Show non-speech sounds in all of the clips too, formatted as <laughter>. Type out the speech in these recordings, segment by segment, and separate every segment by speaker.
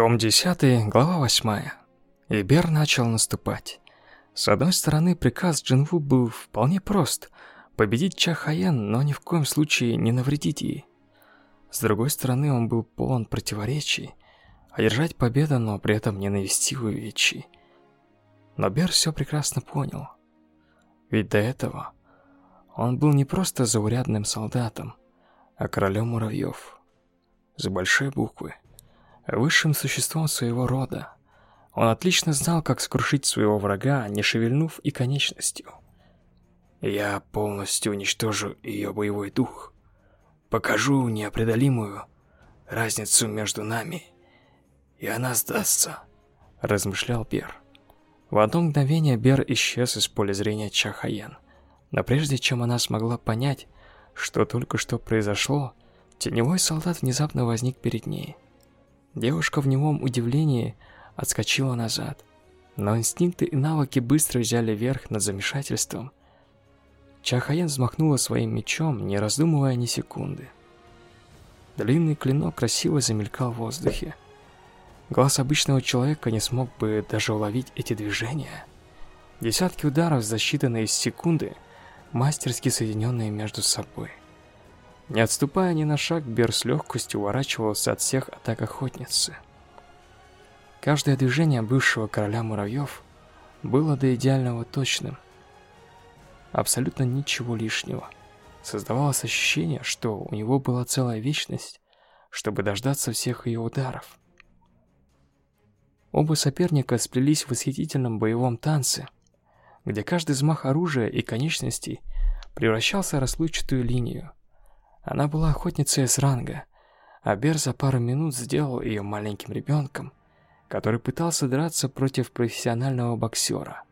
Speaker 1: Том 10, глава 8. И Бер начал наступать. С одной стороны, приказ Джинву был вполне прост – победить Чахаян, но ни в коем случае не навредить ей. С другой стороны, он был полон противоречий, одержать победу, но при этом не навести увечий. Но Бер все прекрасно понял. Ведь до этого он был не просто заурядным солдатом, а королем муравьев. С большой буквы. Высшим существом своего рода. Он отлично знал, как скрушить своего врага, не шевельнув и конечностью. Я полностью уничтожу ее боевой дух. Покажу неопределимую разницу между нами, и она сдастся, размышлял Бер. В одно мгновение Бер исчез из поля зрения Чахаян. Но прежде чем она смогла понять, что только что произошло, теневой солдат внезапно возник перед ней. Девушка в немом удивлении отскочила назад. Но инстинкты и навыки быстро взяли верх над замешательством. Чахаян взмахнула своим мечом, не раздумывая ни секунды. Длинный клинок красиво замелькал в воздухе. Глаз обычного человека не смог бы даже уловить эти движения. Десятки ударов за считанные секунды, мастерски соединенные между собой. Не отступая ни на шаг, Бер с легкостью уворачивался от всех атак охотницы. Каждое движение бывшего короля муравьев было до идеального точным. Абсолютно ничего лишнего. Создавалось ощущение, что у него была целая вечность, чтобы дождаться всех ее ударов. Оба соперника сплелись в восхитительном боевом танце, где каждый взмах оружия и конечностей превращался в расплывчатую линию. Она была охотницей с ранга, а Бер за пару минут сделал ее маленьким ребенком, который пытался драться против профессионального боксера.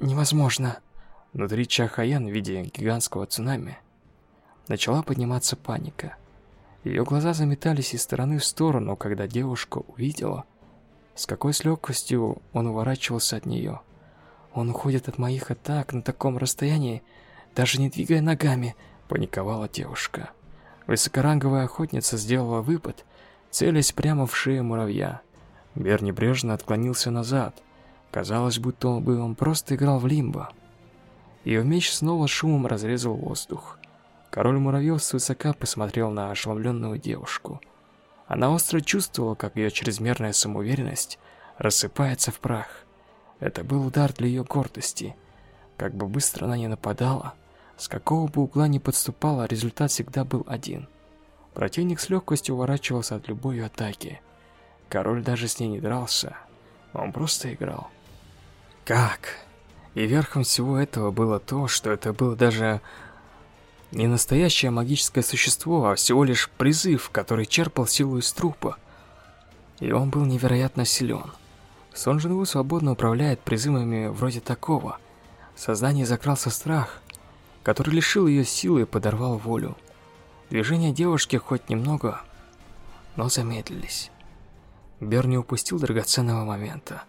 Speaker 1: Невозможно. Внутри Чахаян в виде гигантского цунами начала подниматься паника. Ее глаза заметались из стороны в сторону, когда девушка увидела, с какой с легкостью он уворачивался от нее. Он уходит от моих атак на таком расстоянии, даже не двигая ногами, паниковала девушка. Высокоранговая охотница сделала выпад, целясь прямо в шею муравья. Бер небрежно отклонился назад. Казалось, будто бы он просто играл в лимбо. Ее меч снова шумом разрезал воздух. Король муравьев свысока посмотрел на ошеломленную девушку – она остро чувствовала, как ее чрезмерная самоуверенность рассыпается в прах. Это был удар для ее гордости. Как бы быстро она ни нападала, с какого бы угла ни подступала, результат всегда был один. Противник с легкостью уворачивался от любой атаки. Король даже с ней не дрался, он просто играл. Как? И верхом всего этого было то, что это был даже не настоящее магическое существо, а всего лишь призыв, который черпал силу из трупа. И он был невероятно силен. Сон Джинву свободно управляет призывами вроде такого. В сознании закрался страх, который лишил ее силы и подорвал волю. Движения девушки хоть немного, но замедлились. Берни упустил драгоценного момента.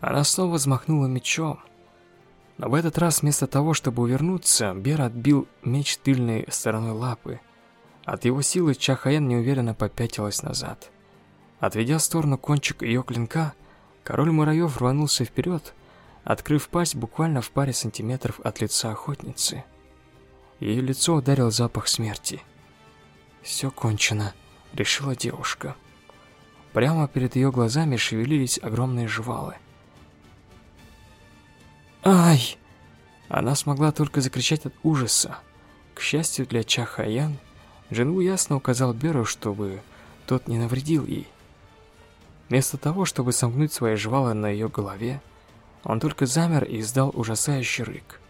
Speaker 1: Она снова взмахнула мечом, но в этот раз вместо того, чтобы увернуться, Бер отбил меч тыльной стороной лапы. От его силы Чахаян неуверенно попятилась назад. Отведя в сторону кончик ее клинка, король муравьев рванулся вперед, открыв пасть буквально в паре сантиметров от лица охотницы. Ее лицо ударил запах смерти. «Все кончено», — решила девушка. Прямо перед ее глазами шевелились огромные жвалы. «Ай!» Она смогла только закричать от ужаса. К счастью для Чахаян, Джинву ясно указал Беру, чтобы тот не навредил ей. Вместо того, чтобы сомкнуть свои жвалы на ее голове, он только замер и издал ужасающий рык.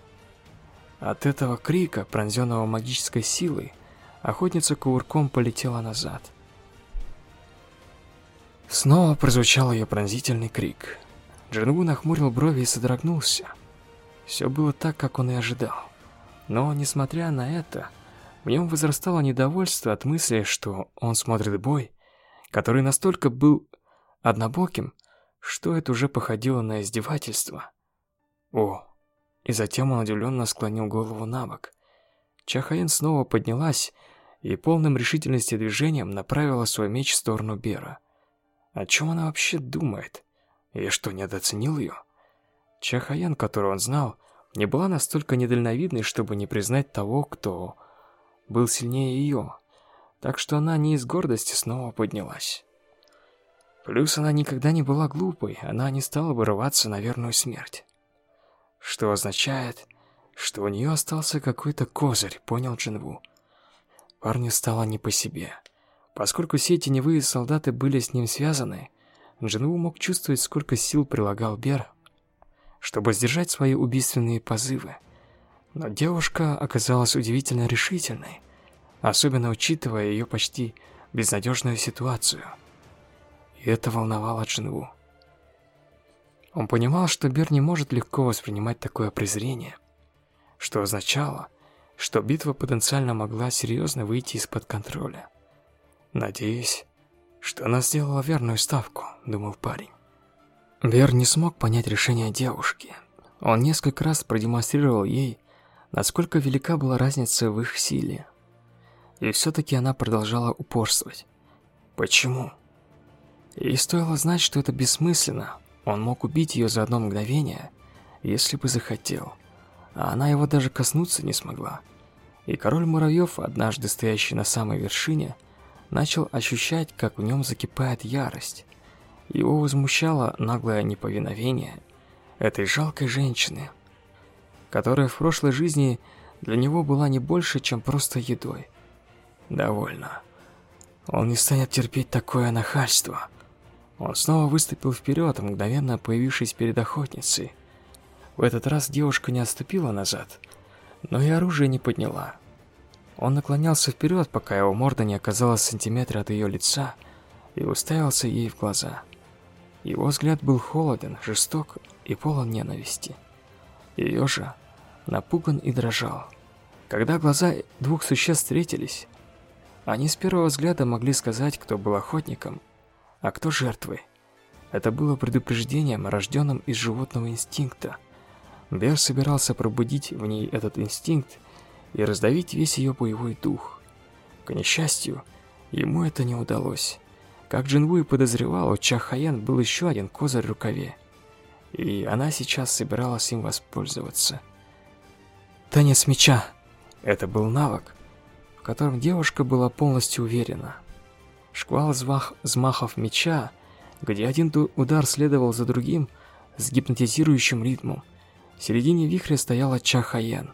Speaker 1: От этого крика, пронзенного магической силой, охотница кувырком полетела назад. Снова прозвучал ее пронзительный крик. Джинву нахмурил брови и содрогнулся. Все было так, как он и ожидал. Но, несмотря на это, в нем возрастало недовольство от мысли, что он смотрит бой, который настолько был однобоким, что это уже походило на издевательство. О! И затем он удивленно склонил голову на бок. Чахаен снова поднялась и полным решительности движением направила свой меч в сторону Бера. О чем она вообще думает? Я что, недооценил ее? Чахаян, которую он знал, не была настолько недальновидной, чтобы не признать того, кто был сильнее ее. Так что она не из гордости снова поднялась. Плюс она никогда не была глупой, она не стала бы рваться на верную смерть. Что означает, что у нее остался какой-то козырь, понял Джинву. Парню стало не по себе. Поскольку все теневые солдаты были с ним связаны, Джинву мог чувствовать, сколько сил прилагал Бер, чтобы сдержать свои убийственные позывы. Но девушка оказалась удивительно решительной, особенно учитывая ее почти безнадежную ситуацию и это волновало Джинву. Он понимал, что Бер не может легко воспринимать такое презрение, что означало, что битва потенциально могла серьезно выйти из-под контроля. «Надеюсь, что она сделала верную ставку», — думал парень. Бер не смог понять решение девушки. Он несколько раз продемонстрировал ей, насколько велика была разница в их силе. И все-таки она продолжала упорствовать. Почему? И стоило знать, что это бессмысленно. Он мог убить ее за одно мгновение, если бы захотел. А она его даже коснуться не смогла. И король муравьев, однажды стоящий на самой вершине, начал ощущать, как в нем закипает ярость. Его возмущало наглое неповиновение этой жалкой женщины, которая в прошлой жизни для него была не больше, чем просто едой. Довольно. Он не станет терпеть такое нахальство. Он снова выступил вперед, мгновенно появившись перед охотницей. В этот раз девушка не отступила назад, но и оружие не подняла. Он наклонялся вперед, пока его морда не оказалась в сантиметре от ее лица, и уставился ей в глаза. Его взгляд был холоден, жесток и полон ненависти. Ее же напуган и дрожал. Когда глаза двух существ встретились, они с первого взгляда могли сказать, кто был охотником, а кто жертвой. Это было предупреждением, рожденным из животного инстинкта. Бер собирался пробудить в ней этот инстинкт и раздавить весь ее боевой дух. К несчастью, ему это не удалось. Как Джинву и подозревал, у Чахаян был еще один козырь в рукаве. И она сейчас собиралась им воспользоваться. Танец меча. Это был навык, в котором девушка была полностью уверена. Шквал взмах, взмахов меча, где один удар следовал за другим с гипнотизирующим ритмом. В середине вихря стояла Чахаян.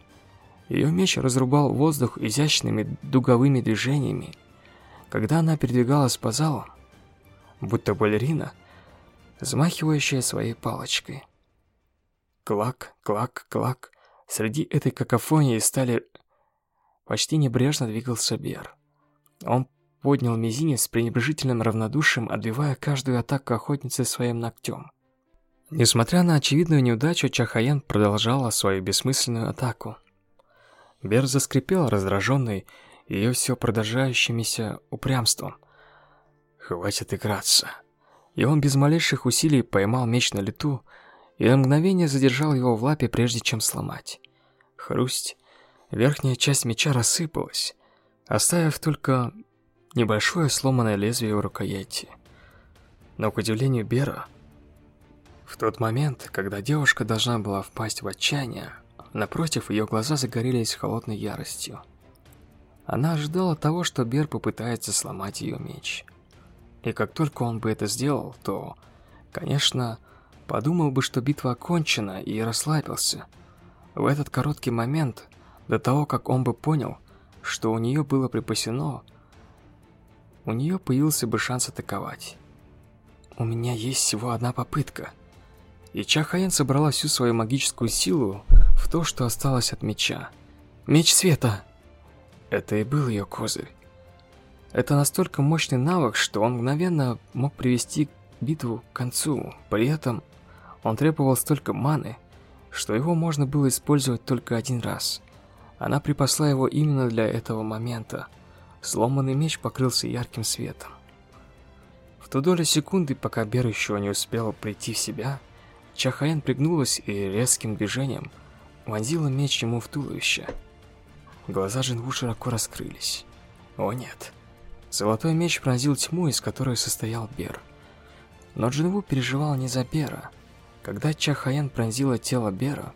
Speaker 1: Ее меч разрубал воздух изящными дуговыми движениями. Когда она передвигалась по залу, будто балерина, взмахивающая своей палочкой. Клак, клак, клак. Среди этой какофонии стали... Почти небрежно двигался Бер. Он поднял мизинец с пренебрежительным равнодушием, отбивая каждую атаку охотницы своим ногтем. Несмотря на очевидную неудачу, Чахаян продолжала свою бессмысленную атаку. Бер заскрипел, раздраженный ее все продолжающимися упрямством. «Хватит играться!» И он без малейших усилий поймал меч на лету и на мгновение задержал его в лапе, прежде чем сломать. Хрусть. Верхняя часть меча рассыпалась, оставив только небольшое сломанное лезвие в рукояти. Но к удивлению Бера, в тот момент, когда девушка должна была впасть в отчаяние, напротив, ее глаза загорелись холодной яростью. Она ожидала того, что Бер попытается сломать ее меч. И как только он бы это сделал, то, конечно, подумал бы, что битва окончена и расслабился. В этот короткий момент, до того, как он бы понял, что у нее было припасено, у нее появился бы шанс атаковать. У меня есть всего одна попытка. И Чахаен собрала всю свою магическую силу в то, что осталось от меча. Меч света! Это и был ее козырь. Это настолько мощный навык, что он мгновенно мог привести битву к концу. При этом он требовал столько маны, что его можно было использовать только один раз. Она припасла его именно для этого момента – Сломанный меч покрылся ярким светом. В ту долю секунды, пока Бер еще не успел прийти в себя, Чахаен пригнулась и резким движением вонзила меч ему в туловище. Глаза Джинву широко раскрылись. О нет. Золотой меч пронзил тьму, из которой состоял Бер. Но Джинву переживал не за Бера. Когда Чахаян пронзила тело Бера,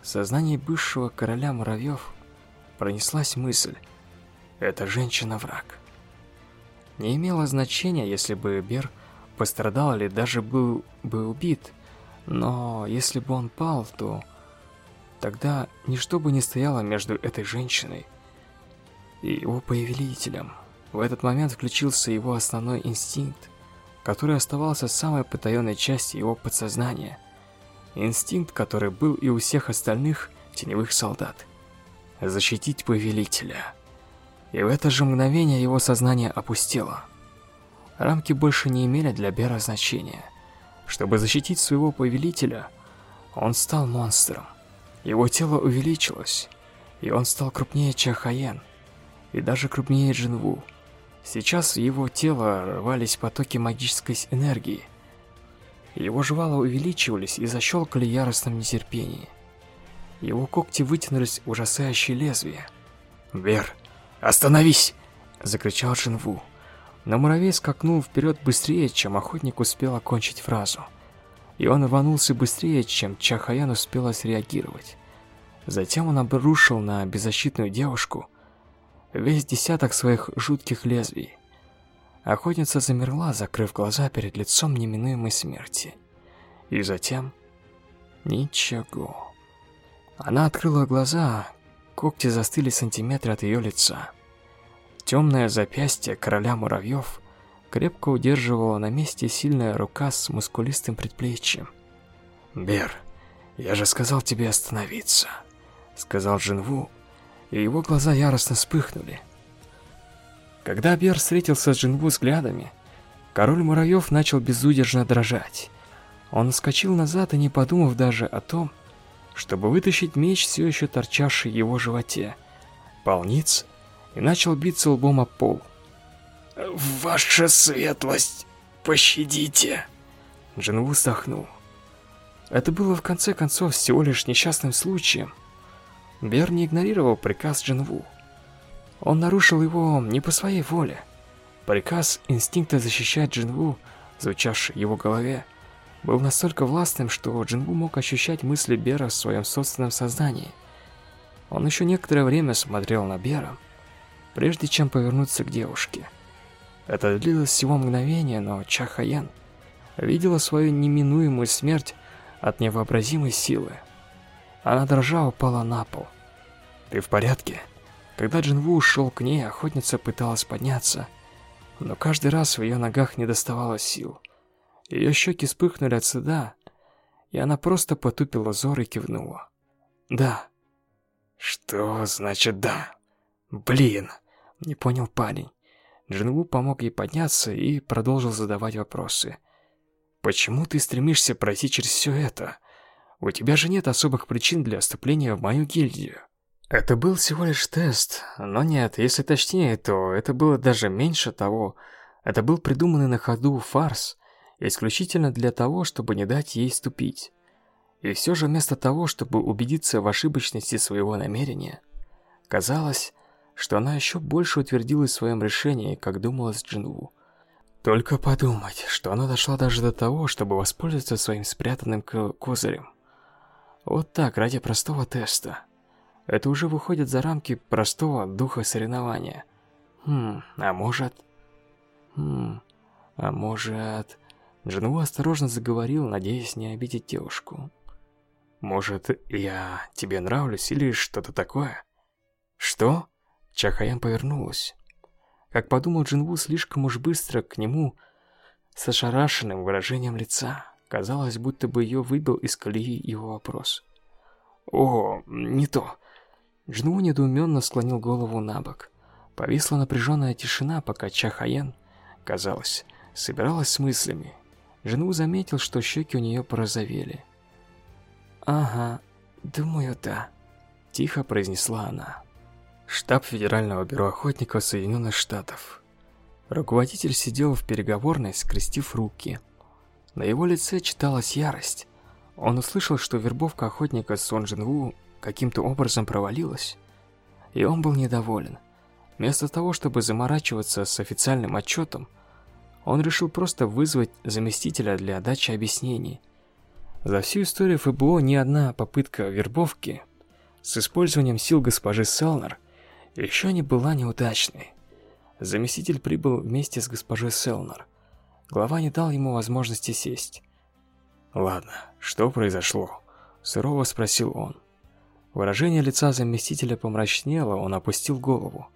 Speaker 1: в сознании бывшего короля муравьев пронеслась мысль «Это женщина-враг». Не имело значения, если бы Бер пострадал или даже был бы убит, но если бы он пал, то тогда ничто бы не стояло между этой женщиной и его повелителем. В этот момент включился его основной инстинкт, который оставался самой потаенной частью его подсознания. Инстинкт, который был и у всех остальных теневых солдат. Защитить повелителя. И в это же мгновение его сознание опустело. Рамки больше не имели для Бера значения. Чтобы защитить своего повелителя, он стал монстром. Его тело увеличилось, и он стал крупнее Чахаен, и даже крупнее Джинву. Сейчас в его тело рвались потоки магической энергии. Его жвала увеличивались и защелкали яростным нетерпением. Его когти вытянулись в ужасающее лезвие. «Бер, остановись!» – закричал Джинву. Но муравей скакнул вперед быстрее, чем охотник успел окончить фразу. И он рванулся быстрее, чем Чахаян успела среагировать. Затем он обрушил на беззащитную девушку весь десяток своих жутких лезвий. Охотница замерла, закрыв глаза перед лицом неминуемой смерти. И затем... Ничего. Она открыла глаза, когти застыли сантиметры от ее лица. Темное запястье короля муравьев крепко удерживало на месте сильная рука с мускулистым предплечьем. «Бер, я же сказал тебе остановиться», — сказал Джинву, и его глаза яростно вспыхнули. Когда Бер встретился с Джинву взглядами, король муравьев начал безудержно дрожать. Он вскочил назад и не подумав даже о том, чтобы вытащить меч, все еще торчавший в его животе. Полниц и начал биться лбом о пол. «Ваша светлость, пощадите!» Джинву вздохнул. Это было в конце концов всего лишь несчастным случаем. Бер не игнорировал приказ Джинву. Он нарушил его не по своей воле. Приказ инстинкта защищать Джинву, звучавший в его голове, был настолько властным, что Джинву мог ощущать мысли Бера в своем собственном сознании. Он еще некоторое время смотрел на Бера, прежде чем повернуться к девушке. Это длилось всего мгновение, но Чахаян видела свою неминуемую смерть от невообразимой силы. Она дрожа упала на пол. «Ты в порядке?» Когда Джинву ушел к ней, охотница пыталась подняться, но каждый раз в ее ногах не доставало сил. Ее щеки вспыхнули от стыда, и она просто потупила взор и кивнула. «Да». «Что значит «да»?» «Блин!» Не понял парень. Джинву помог ей подняться и продолжил задавать вопросы. «Почему ты стремишься пройти через все это? У тебя же нет особых причин для вступления в мою гильдию». Это был всего лишь тест, но нет, если точнее, то это было даже меньше того. Это был придуманный на ходу фарс, исключительно для того, чтобы не дать ей ступить. И все же вместо того, чтобы убедиться в ошибочности своего намерения, казалось, что она еще больше утвердилась в своем решении, как думала с Джинву. Только подумать, что она дошла даже до того, чтобы воспользоваться своим спрятанным козырем. Вот так, ради простого теста. Это уже выходит за рамки простого духа соревнования. Хм, а может... Хм, а может... Джинву осторожно заговорил, надеясь не обидеть девушку. «Может, я тебе нравлюсь или что-то такое?» «Что?» Чахаян повернулась. Как подумал Джинву слишком уж быстро к нему с ошарашенным выражением лица. Казалось, будто бы ее выбил из колеи его вопрос. «О, не то!» Джинву недоуменно склонил голову на бок. Повисла напряженная тишина, пока Чахаян, казалось, собиралась с мыслями. Джинву заметил, что щеки у нее порозовели. «Ага, думаю, да», – тихо произнесла она. Штаб Федерального бюро охотников Соединенных Штатов. Руководитель сидел в переговорной, скрестив руки. На его лице читалась ярость. Он услышал, что вербовка охотника Сон Джин Ву каким-то образом провалилась, и он был недоволен. Вместо того, чтобы заморачиваться с официальным отчетом, Он решил просто вызвать заместителя для дачи объяснений. За всю историю ФБО ни одна попытка вербовки с использованием сил госпожи Селнер еще не была неудачной. Заместитель прибыл вместе с госпожой Селнер. Глава не дал ему возможности сесть. «Ладно, что произошло?» – сурово спросил он. Выражение лица заместителя помрачнело, он опустил голову.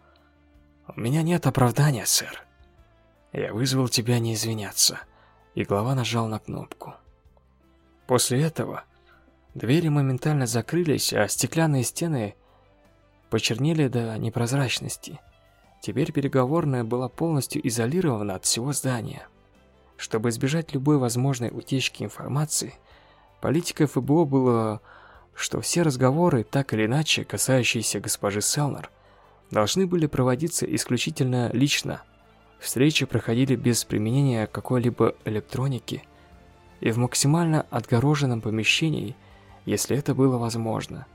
Speaker 1: «У меня нет оправдания, сэр. Я вызвал тебя не извиняться». И глава нажал на кнопку. После этого двери моментально закрылись, а стеклянные стены почернели до непрозрачности. Теперь переговорная была полностью изолирована от всего здания. Чтобы избежать любой возможной утечки информации, политикой ФБО было что все разговоры, так или иначе касающиеся госпожи Селнер, должны были проводиться исключительно лично. Встречи проходили без применения какой-либо электроники и в максимально отгороженном помещении, если это было возможно.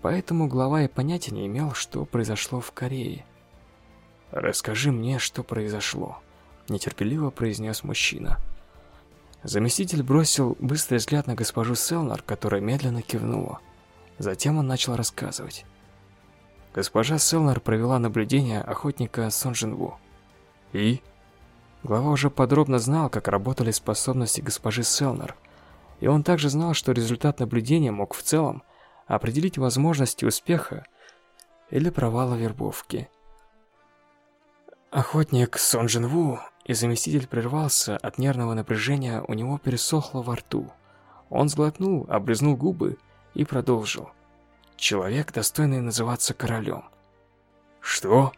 Speaker 1: Поэтому глава и понятия не имел, что произошло в Корее. «Расскажи мне, что произошло», – нетерпеливо произнес мужчина. Заместитель бросил быстрый взгляд на госпожу Селнер, которая медленно кивнула. Затем он начал рассказывать. Госпожа Селнер провела наблюдение охотника Сон Джинву. И? Глава уже подробно знал, как работали способности госпожи Селнер, и он также знал, что результат наблюдения мог в целом определить возможности успеха или провала вербовки. Охотник Сон Джинву и заместитель прервался от нервного напряжения, у него пересохло во рту. Он сглотнул, облизнул губы и продолжил. «Человек, достойный называться королем». «Что?»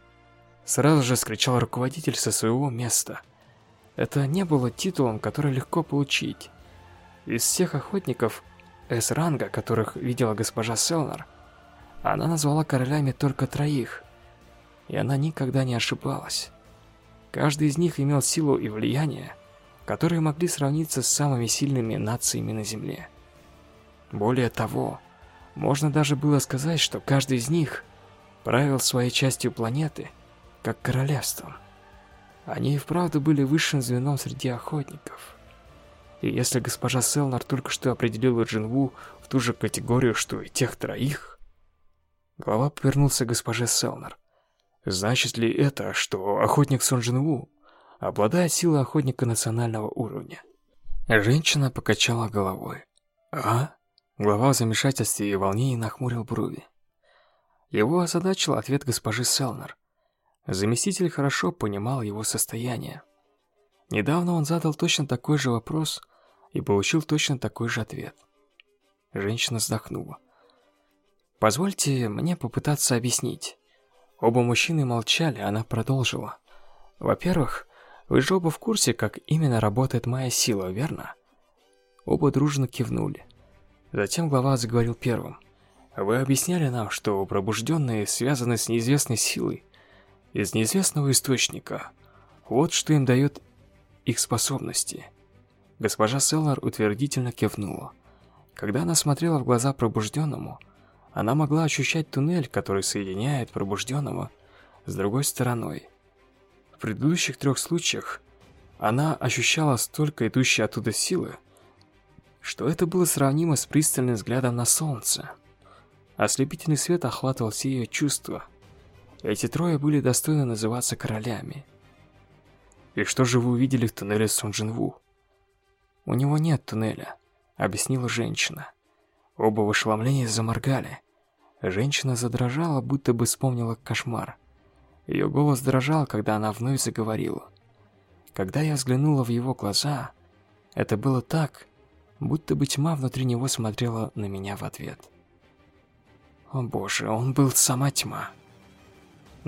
Speaker 1: Сразу же скричал руководитель со своего места. Это не было титулом, который легко получить. Из всех охотников С-ранга, которых видела госпожа Селнер, она назвала королями только троих, и она никогда не ошибалась. Каждый из них имел силу и влияние, которые могли сравниться с самыми сильными нациями на Земле. Более того, можно даже было сказать, что каждый из них правил своей частью планеты, как королевством. Они и вправду были высшим звеном среди охотников. И если госпожа Селнар только что определила Джинву в ту же категорию, что и тех троих... Глава повернулся к госпоже Селнар. Значит ли это, что охотник Сон Джинву обладает силой охотника национального уровня? Женщина покачала головой. А? Глава в замешательстве и волнении нахмурил брови. Его озадачил ответ госпожи Селнер. Заместитель хорошо понимал его состояние. Недавно он задал точно такой же вопрос и получил точно такой же ответ. Женщина вздохнула. «Позвольте мне попытаться объяснить. Оба мужчины молчали, она продолжила. «Во-первых, вы же оба в курсе, как именно работает моя сила, верно?» Оба дружно кивнули. Затем глава заговорил первым. «Вы объясняли нам, что пробужденные связаны с неизвестной силой из неизвестного источника. Вот что им дает их способности». Госпожа Селлар утвердительно кивнула. Когда она смотрела в глаза пробужденному, она могла ощущать туннель, который соединяет пробужденного с другой стороной. В предыдущих трех случаях она ощущала столько идущей оттуда силы, что это было сравнимо с пристальным взглядом на солнце. Ослепительный свет охватывал все ее чувства. Эти трое были достойны называться королями. «И что же вы увидели в туннеле Сон Джинву?» «У него нет туннеля», — объяснила женщина. Оба в ошеломлении заморгали. Женщина задрожала, будто бы вспомнила кошмар. Ее голос дрожал, когда она вновь заговорила. Когда я взглянула в его глаза, это было так, будто бы тьма внутри него смотрела на меня в ответ. О боже, он был сама тьма.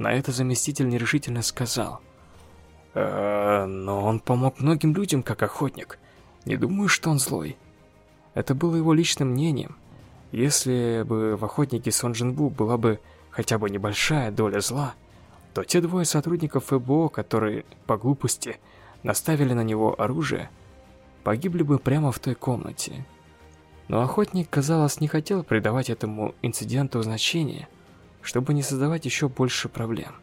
Speaker 1: На это заместитель нерешительно сказал. «Э, но он помог многим людям как охотник. Не думаю, что он злой. Это было его личным мнением. Если бы в охотнике Сон Джинбу была бы хотя бы небольшая доля зла, то те двое сотрудников ФБО, которые по глупости наставили на него оружие, погибли бы прямо в той комнате. Но охотник, казалось, не хотел придавать этому инциденту значения, чтобы не создавать еще больше проблем.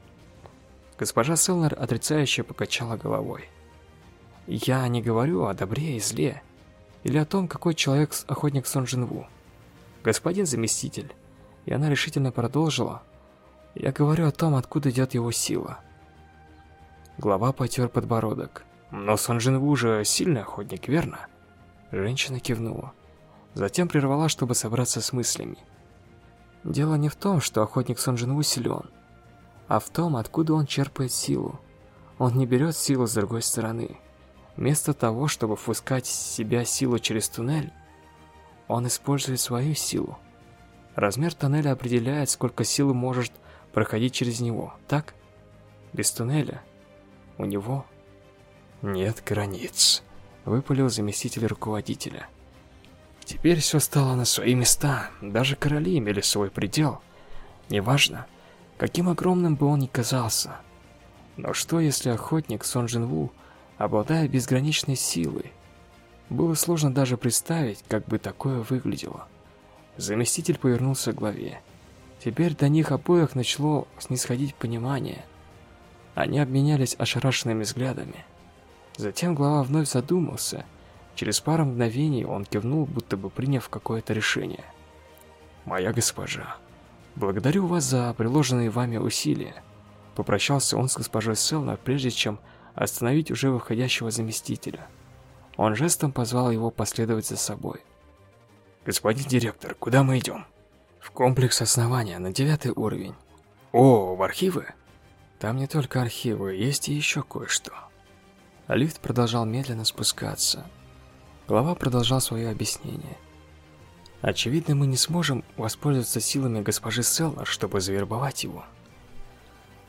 Speaker 1: Госпожа Селнер отрицающе покачала головой. Я не говорю о добре и зле, или о том, какой человек охотник Сон Джинву. Господин заместитель, и она решительно продолжила, я говорю о том, откуда идет его сила. Глава потер подбородок. Но Сон Джинву же сильный охотник, верно? Женщина кивнула. Затем прервала, чтобы собраться с мыслями. Дело не в том, что охотник Сон Джинву силен, а в том, откуда он черпает силу. Он не берет силу с другой стороны. Вместо того, чтобы впускать в себя силу через туннель, он использует свою силу. Размер тоннеля определяет, сколько силы может проходить через него, так? Без туннеля у него нет границ, выпалил заместитель руководителя. Теперь все стало на свои места, даже короли имели свой предел. Неважно, каким огромным бы он ни казался. Но что если охотник Сон Джин Ву обладает безграничной силой? Было сложно даже представить, как бы такое выглядело. Заместитель повернулся к главе. Теперь до них обоих начало снисходить понимание. Они обменялись ошарашенными взглядами. Затем глава вновь задумался. Через пару мгновений он кивнул, будто бы приняв какое-то решение. «Моя госпожа, благодарю вас за приложенные вами усилия». Попрощался он с госпожой Селнер, прежде чем остановить уже выходящего заместителя. Он жестом позвал его последовать за собой. «Господин директор, куда мы идем?» «В комплекс основания, на девятый уровень». «О, в архивы?» «Там не только архивы, есть и еще кое-что». Лифт продолжал медленно спускаться. Глава продолжал свое объяснение. Очевидно, мы не сможем воспользоваться силами госпожи Селнер, чтобы завербовать его.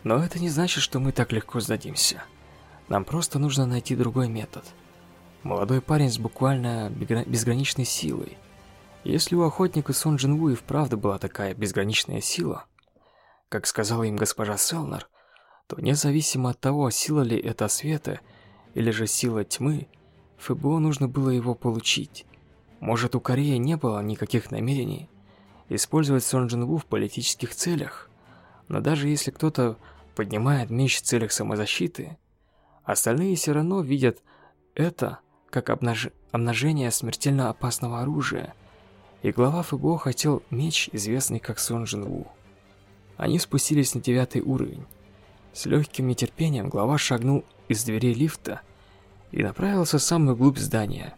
Speaker 1: Но это не значит, что мы так легко сдадимся. Нам просто нужно найти другой метод. Молодой парень с буквально безграничной силой. Если у охотника Сон Джинву и вправду была такая безграничная сила, как сказала им госпожа Селнер, то независимо от того, сила ли это света или же сила тьмы, ФБО нужно было его получить. Может, у Кореи не было никаких намерений использовать Сон Джинву в политических целях, но даже если кто-то поднимает меч в целях самозащиты, остальные все равно видят это как обнаж... обнажение смертельно опасного оружия, и глава ФБО хотел меч, известный как Сон Джин Ву. Они спустились на девятый уровень. С легким нетерпением глава шагнул из дверей лифта и направился в самую глубь здания.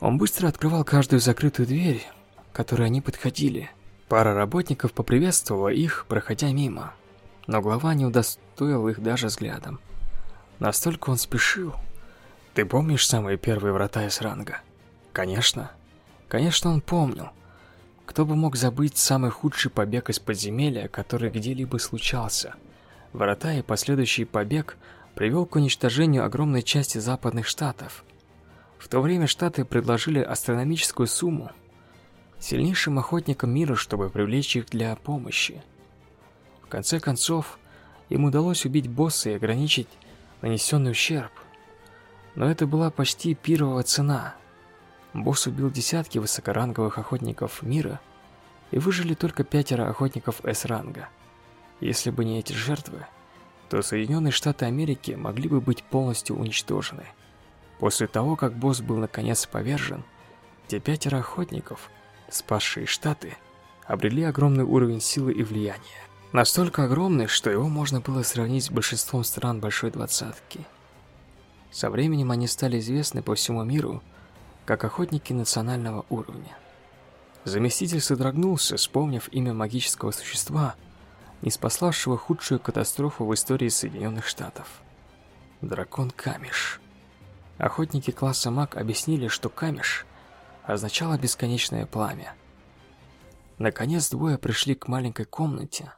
Speaker 1: Он быстро открывал каждую закрытую дверь, к которой они подходили. Пара работников поприветствовала их, проходя мимо, но глава не удостоил их даже взглядом. Настолько он спешил, ты помнишь самые первые врата из ранга? Конечно. Конечно, он помнил. Кто бы мог забыть самый худший побег из подземелья, который где-либо случался? Врата и последующий побег привел к уничтожению огромной части западных штатов. В то время штаты предложили астрономическую сумму сильнейшим охотникам мира, чтобы привлечь их для помощи. В конце концов, им удалось убить босса и ограничить нанесенный ущерб – но это была почти пировая цена. Босс убил десятки высокоранговых охотников мира, и выжили только пятеро охотников С-ранга. Если бы не эти жертвы, то Соединенные Штаты Америки могли бы быть полностью уничтожены. После того, как босс был наконец повержен, те пятеро охотников, спасшие Штаты, обрели огромный уровень силы и влияния. Настолько огромный, что его можно было сравнить с большинством стран Большой Двадцатки – со временем они стали известны по всему миру как охотники национального уровня. Заместитель содрогнулся, вспомнив имя магического существа, не спаславшего худшую катастрофу в истории Соединенных Штатов. Дракон Камиш. Охотники класса маг объяснили, что Камиш означало бесконечное пламя. Наконец двое пришли к маленькой комнате,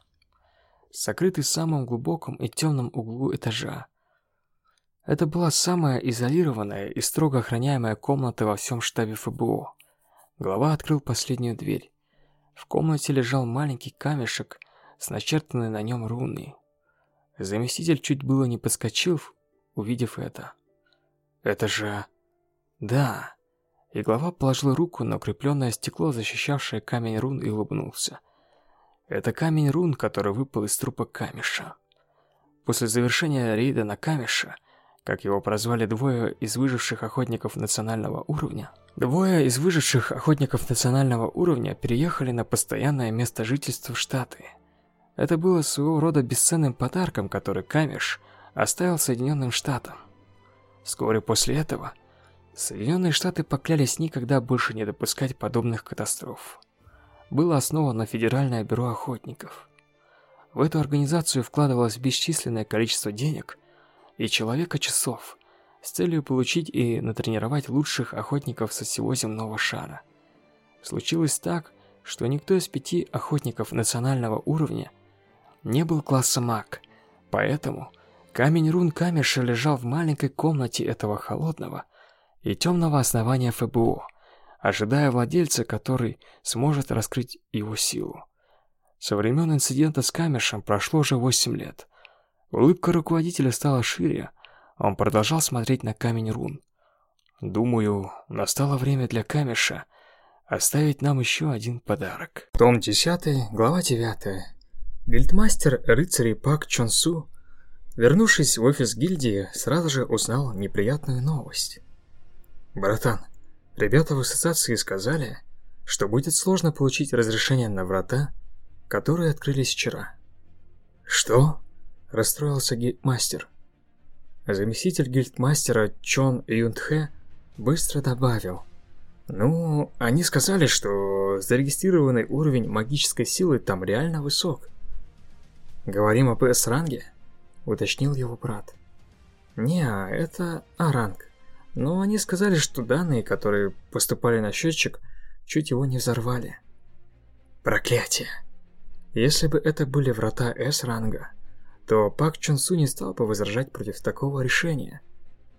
Speaker 1: сокрытой в самом глубоком и темном углу этажа, это была самая изолированная и строго охраняемая комната во всем штабе ФБО. Глава открыл последнюю дверь. В комнате лежал маленький камешек с начертанной на нем руной. Заместитель чуть было не подскочил, увидев это. «Это же...» «Да...» И глава положил руку на укрепленное стекло, защищавшее камень рун, и улыбнулся. «Это камень рун, который выпал из трупа камеша. После завершения рейда на камеша как его прозвали двое из выживших охотников национального уровня. Двое из выживших охотников национального уровня переехали на постоянное место жительства в Штаты. Это было своего рода бесценным подарком, который Камиш оставил Соединенным Штатам. Вскоре после этого Соединенные Штаты поклялись никогда больше не допускать подобных катастроф. Было основано Федеральное бюро охотников. В эту организацию вкладывалось бесчисленное количество денег и человека-часов с целью получить и натренировать лучших охотников со всего земного шара. Случилось так, что никто из пяти охотников национального уровня не был класса маг, поэтому камень рун Камеша лежал в маленькой комнате этого холодного и темного основания ФБО, ожидая владельца, который сможет раскрыть его силу. Со времен инцидента с Камешем прошло уже 8 лет. Улыбка руководителя стала шире, он продолжал смотреть на камень рун. Думаю, настало время для Камеша оставить нам еще один подарок.
Speaker 2: Том 10, глава 9. Гильдмастер рыцарей Пак Чонсу, вернувшись в офис гильдии, сразу же узнал неприятную новость. «Братан, ребята в ассоциации сказали, что будет сложно получить разрешение на врата которые открылись вчера. «Что?» – расстроился гильдмастер. Заместитель гильдмастера Чон Юнтхэ быстро добавил. «Ну, они сказали, что зарегистрированный уровень магической силы там реально высок». «Говорим об С-ранге?» – уточнил его брат. «Не, это А-ранг. Но они сказали, что данные, которые поступали на счетчик, чуть его не взорвали». «Проклятие!» Если бы это были врата С-ранга, то Пак Чун Су не стал бы возражать против такого решения.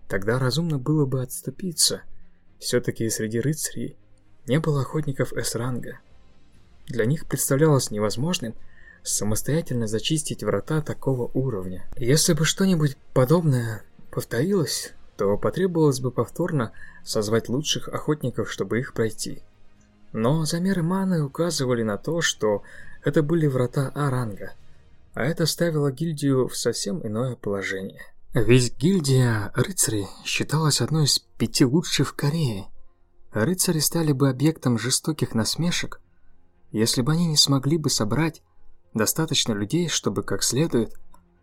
Speaker 2: Тогда разумно было бы отступиться. Все-таки среди рыцарей не было охотников С-ранга. Для них представлялось невозможным самостоятельно зачистить врата такого уровня. Если бы что-нибудь подобное повторилось, то потребовалось бы повторно созвать лучших охотников, чтобы их пройти. Но замеры маны указывали на то, что это были врата Аранга, а это ставило гильдию в совсем иное положение. Ведь гильдия рыцарей считалась одной из пяти лучших в Корее. Рыцари стали бы объектом жестоких насмешек, если бы они не смогли бы собрать достаточно людей, чтобы как следует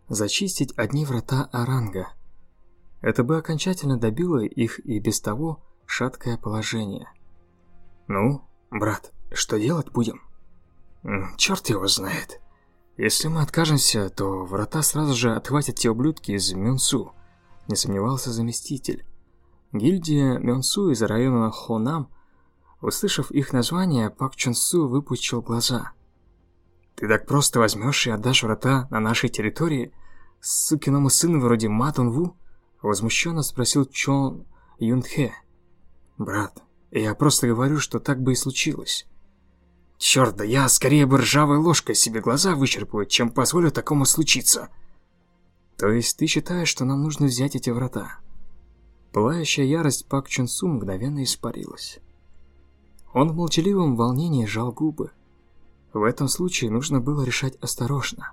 Speaker 2: зачистить одни врата Аранга. Это бы окончательно добило их и без того шаткое положение. «Ну, брат, что делать будем?» Черт его знает. Если мы откажемся, то врата сразу же отхватят те ублюдки из Мюнсу, не сомневался заместитель. Гильдия Мюнсу из района Хонам, услышав их название, Пак Чун Су выпучил глаза. «Ты так просто возьмешь и отдашь врата на нашей территории сукиному сыну вроде Матун Ву?» Возмущенно спросил Чон Юнхэ. «Брат, я просто говорю, что так бы и случилось. Черт, да я скорее бы ржавой ложкой себе глаза вычерпаю, чем позволю такому случиться. То есть ты считаешь, что нам нужно взять эти врата? Пылающая ярость Пак Чун Су мгновенно испарилась. Он в молчаливом волнении сжал губы. В этом случае нужно было решать осторожно.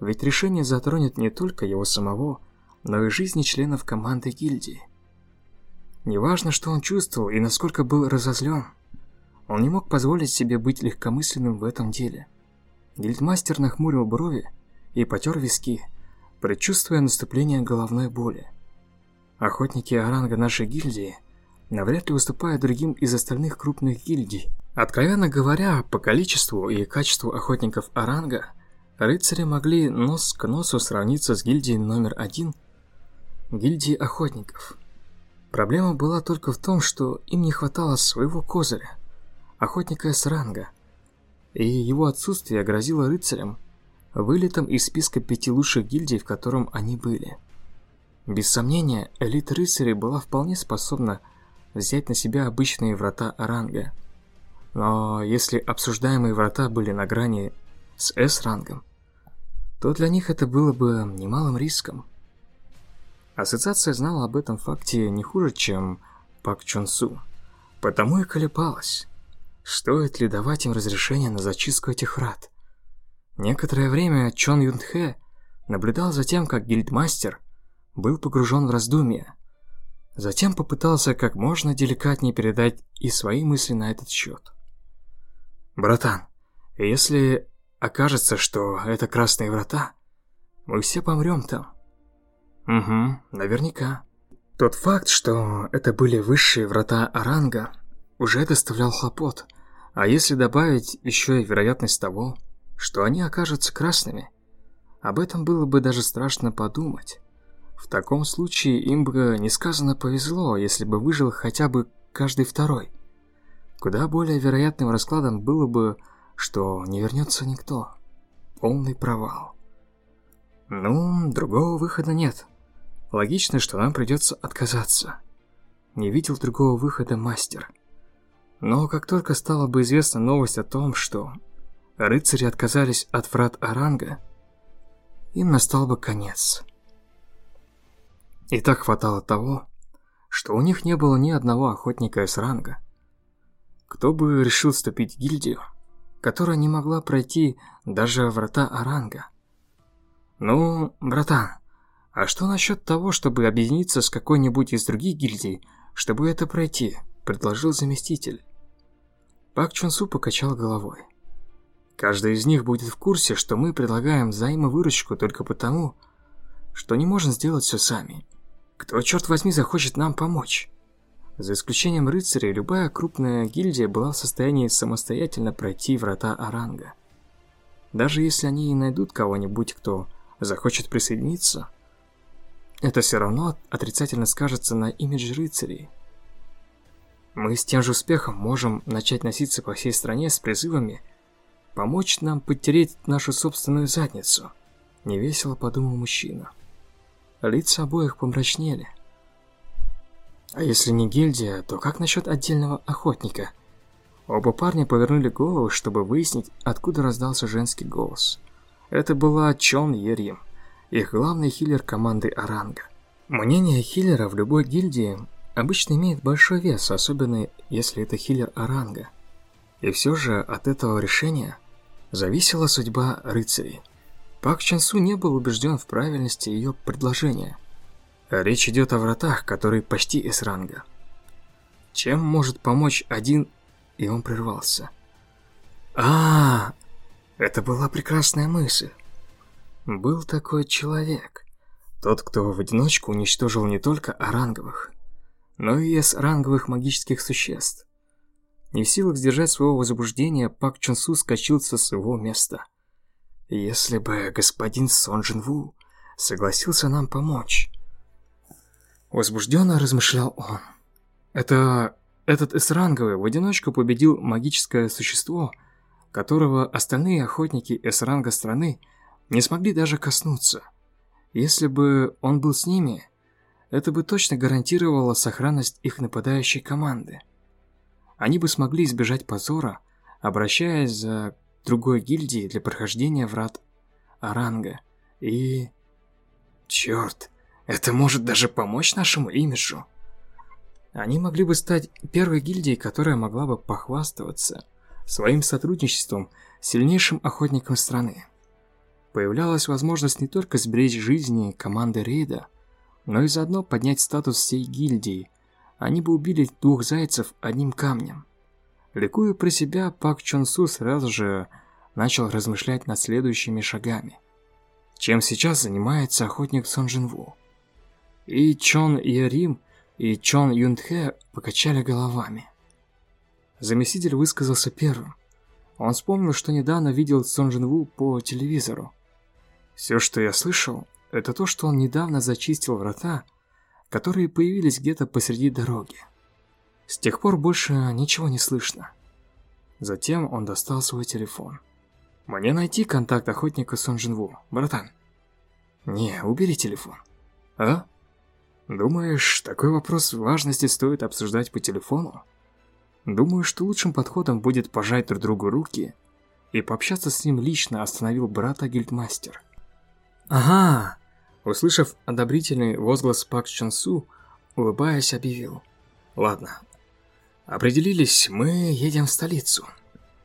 Speaker 2: Ведь решение затронет не только его самого, но и жизни членов команды гильдии. Неважно, что он чувствовал и насколько был разозлен, он не мог позволить себе быть легкомысленным в этом деле. Гильдмастер нахмурил брови и потер виски, предчувствуя наступление головной боли. Охотники Оранга нашей гильдии навряд ли уступают другим из остальных крупных гильдий. Откровенно говоря, по количеству и качеству охотников Оранга, рыцари могли нос к носу сравниться с гильдией номер один – гильдией охотников. Проблема была только в том, что им не хватало своего козыря – охотника с ранга, и его отсутствие грозило рыцарям вылетом из списка пяти лучших гильдий, в котором они были. Без сомнения, элита рыцарей была вполне способна взять на себя обычные врата ранга. Но если обсуждаемые врата были на грани с С-рангом, то для них это было бы немалым риском. Ассоциация знала об этом факте не хуже, чем Пак Чон Су, потому и колебалась. Стоит ли давать им разрешение на зачистку этих врат? Некоторое время Чон Юнхэ наблюдал за тем, как гильдмастер был погружен в раздумья. Затем попытался как можно деликатнее передать и свои мысли на этот счет. «Братан, если окажется, что это красные врата, мы все помрем там». «Угу, наверняка». Тот факт, что это были высшие врата Аранга, уже доставлял хлопот. А если добавить еще и вероятность того, что они окажутся красными, об этом было бы даже страшно подумать. В таком случае им бы несказанно повезло, если бы выжил хотя бы каждый второй. Куда более вероятным раскладом было бы, что не вернется никто. Полный провал. Ну, другого выхода нет. Логично, что нам придется отказаться. Не видел другого выхода мастер. Но как только стала бы известна новость о том, что рыцари отказались от врат Аранга, им настал бы конец. И так хватало того, что у них не было ни одного охотника с ранга. Кто бы решил вступить в гильдию, которая не могла пройти даже врата Аранга? Ну, братан, а что насчет того, чтобы объединиться с какой-нибудь из других гильдий, чтобы это пройти? Предложил заместитель. Пак Чунсу покачал головой. Каждый из них будет в курсе, что мы предлагаем взаимовыручку только потому, что не можем сделать все сами. Кто, черт возьми, захочет нам помочь? За исключением рыцарей, любая крупная гильдия была в состоянии самостоятельно пройти врата Аранга. Даже если они и найдут кого-нибудь, кто захочет присоединиться, это все равно отрицательно скажется на имидже рыцарей. Мы с тем же успехом можем начать носиться по всей стране с призывами помочь нам подтереть нашу собственную задницу. Невесело подумал мужчина. Лица обоих помрачнели. А если не гильдия, то как насчет отдельного охотника? Оба парня повернули голову, чтобы выяснить, откуда раздался женский голос. Это была Чон Ерим, их главный хиллер команды Аранга. Мнение хиллера в любой гильдии обычно имеет большой вес, особенно если это хиллер Аранга. И все же от этого решения зависела судьба рыцарей. Пак Чансу не был убежден в правильности ее предложения. Речь идет о вратах, которые почти С-ранга. Чем может помочь один... И он прервался. а, -а, -а Это была прекрасная мысль. Был такой человек. Тот, кто в одиночку уничтожил не только оранговых, но и С-ранговых магических существ. Не в силах сдержать своего возбуждения, Пак Чунсу скачал со своего места. Если бы господин Сон согласился нам помочь. Возбужденно размышлял он. Это... Этот эсранговый в одиночку победил магическое существо, которого остальные охотники эсранга страны не смогли даже коснуться. Если бы он был с ними, это бы точно гарантировало сохранность их нападающей команды. Они бы смогли избежать позора, обращаясь за другой гильдии для прохождения врат Аранга. И... Черт, это может даже помочь нашему имиджу. Они могли бы стать первой гильдией, которая могла бы похвастаться своим сотрудничеством с сильнейшим охотником страны. Появлялась возможность не только сберечь жизни команды рейда, но и заодно поднять статус всей гильдии. Они бы убили двух зайцев одним камнем. Ликуя про себя, Пак Чон Су сразу же начал размышлять над следующими шагами. Чем сейчас занимается охотник Сон Джин Ву? И Чон Ярим, и Чон Юнтхэ покачали головами. Заместитель высказался первым. Он вспомнил, что недавно видел Сон Джин Ву по телевизору. Все, что я слышал, это то, что он недавно зачистил врата, которые появились где-то посреди дороги. С тех пор больше ничего не слышно. Затем он достал свой телефон. «Мне найти контакт охотника Сон Джинву, братан?» «Не, убери телефон». «А? Думаешь, такой вопрос важности стоит обсуждать по телефону?» Думаю, что лучшим подходом будет пожать друг другу руки и пообщаться с ним лично остановил брата гильдмастер. «Ага!» Услышав одобрительный возглас Пак Чонсу, улыбаясь, объявил. «Ладно, Определились, мы едем в столицу.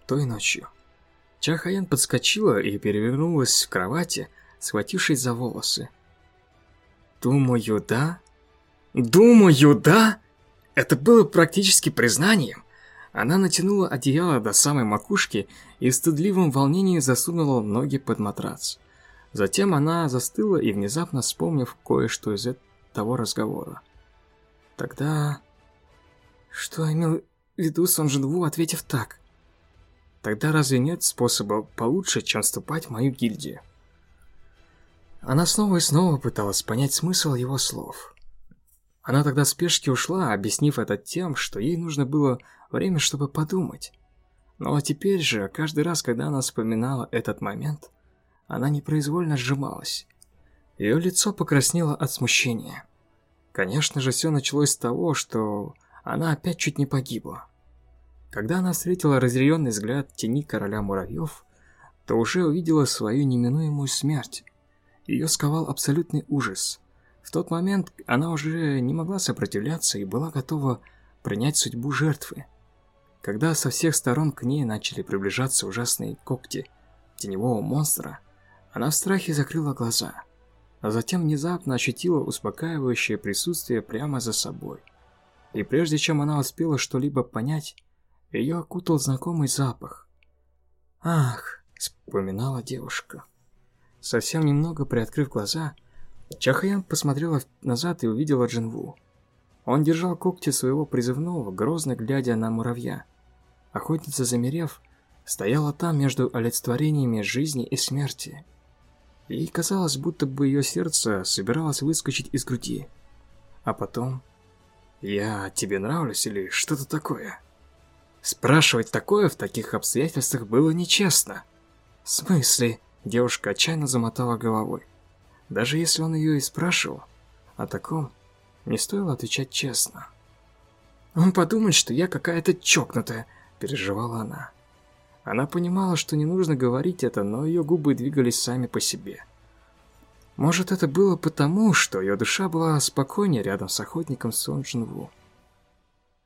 Speaker 2: Той ночью. Чахаян подскочила и перевернулась в кровати, схватившись за волосы. Думаю, да. Думаю, да. Это было практически признанием. Она натянула одеяло до самой макушки и в стыдливом волнении засунула ноги под матрац. Затем она застыла и внезапно вспомнив кое-что из того разговора. Тогда... Что имел в виду Сон Джинву, ответив так? Тогда разве нет способа получше, чем вступать в мою гильдию? Она снова и снова пыталась понять смысл его слов. Она тогда в спешке ушла, объяснив это тем, что ей нужно было время, чтобы подумать. Но теперь же, каждый раз, когда она вспоминала этот момент, она непроизвольно сжималась. Ее лицо покраснело от смущения. Конечно же, все началось с того, что она опять чуть не погибла. Когда она встретила разъяренный взгляд тени короля муравьев, то уже увидела свою неминуемую смерть. Ее сковал абсолютный ужас. В тот момент она уже не могла сопротивляться и была готова принять судьбу жертвы. Когда со всех сторон к ней начали приближаться ужасные когти теневого монстра, она в страхе закрыла глаза, а затем внезапно ощутила успокаивающее присутствие прямо за собой. И прежде чем она успела что-либо понять, ее окутал знакомый запах. «Ах!» – вспоминала девушка. Совсем немного приоткрыв глаза, Чахаян посмотрела назад и увидела Джинву. Он держал когти своего призывного, грозно глядя на муравья. Охотница, замерев, стояла там между олицетворениями жизни и смерти. Ей казалось, будто бы ее сердце собиралось выскочить из груди. А потом... «Я тебе нравлюсь или что-то такое?» Спрашивать такое в таких обстоятельствах было нечестно. «В смысле?» Девушка отчаянно замотала головой. Даже если он ее и спрашивал о таком, не стоило отвечать честно. «Он подумает, что я какая-то чокнутая», – переживала она. Она понимала, что не нужно говорить это, но ее губы двигались сами по себе. Может, это было потому, что ее душа была спокойнее рядом с охотником Сон.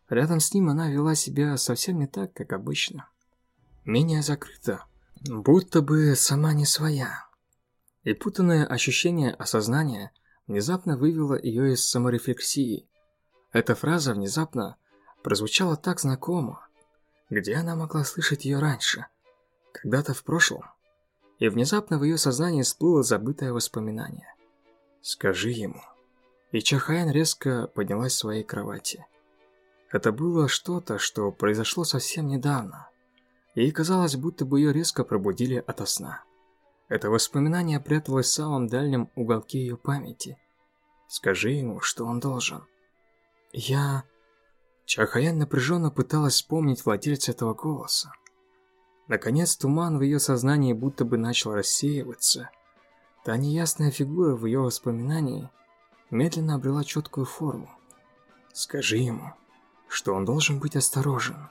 Speaker 2: Рядом с ним она вела себя совсем не так, как обычно. Менее закрыто, будто бы сама не своя. И путанное ощущение осознания внезапно вывело ее из саморефлексии. Эта фраза внезапно прозвучала так знакомо. Где она могла слышать ее раньше? Когда-то в прошлом. И внезапно в ее сознании всплыло забытое воспоминание. «Скажи ему». И Чахаян резко поднялась с своей кровати. Это было что-то, что произошло совсем недавно. Ей казалось, будто бы ее резко пробудили ото сна. Это воспоминание пряталось в самом дальнем уголке ее памяти. Скажи ему, что он должен. Я... Чахаян напряженно пыталась вспомнить владельца этого голоса. Наконец, туман в ее сознании будто бы начал рассеиваться. Та неясная фигура в ее воспоминании медленно обрела четкую форму. Скажи ему, что он должен быть осторожен.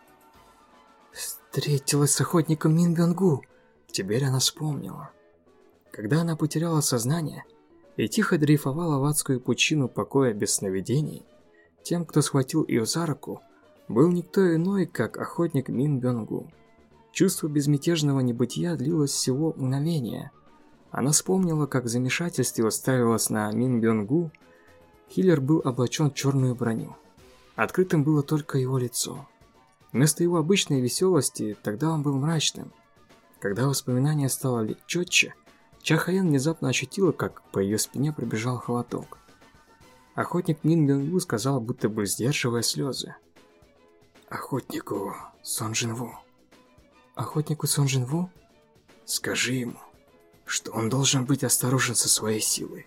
Speaker 2: Встретилась с охотником Мин Бёнгу. Теперь она вспомнила. Когда она потеряла сознание и тихо дрейфовала в адскую пучину покоя без сновидений, тем, кто схватил ее за руку, был никто иной, как охотник Мин Бёнгу. Чувство безмятежного небытия длилось всего мгновение. Она вспомнила, как в замешательстве уставилась на Мин Бёнгу. Хиллер был облачен в черную броню. Открытым было только его лицо. Вместо его обычной веселости, тогда он был мрачным. Когда воспоминание стало четче, Чахаян внезапно ощутила, как по ее спине пробежал холодок. Охотник Мин Бенгу сказал, будто бы сдерживая слезы. «Охотнику Сон Джинву». «Охотнику Сон Джинву?» «Скажи ему, что он должен быть осторожен со своей силой».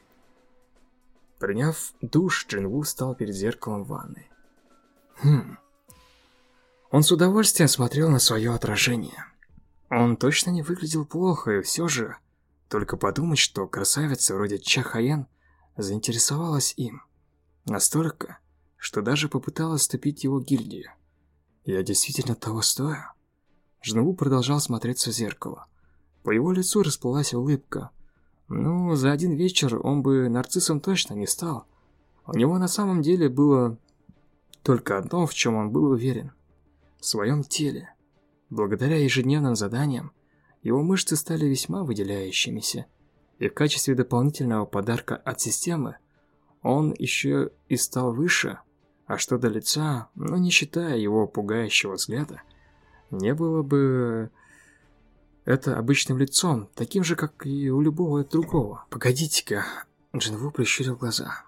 Speaker 2: Приняв душ, Джинву встал перед зеркалом ванны. Хм. Он с удовольствием смотрел на свое отражение. Он точно не выглядел плохо, и все же... Только подумать, что красавица вроде Чахаян заинтересовалась им. Настолько, что даже попыталась вступить в его гильдию. Я действительно того стою? Жнву продолжал смотреться в зеркало. По его лицу расплылась улыбка. Ну, за один вечер он бы нарциссом точно не стал. У него на самом деле было только одно, в чем он был уверен. В своем теле. Благодаря ежедневным заданиям, его мышцы стали весьма выделяющимися. И в качестве дополнительного подарка от системы, он еще и стал выше, а что до лица, ну не считая его пугающего взгляда, не было бы это обычным лицом, таким же, как и у любого другого. Погодите-ка, Джинву прищурил глаза.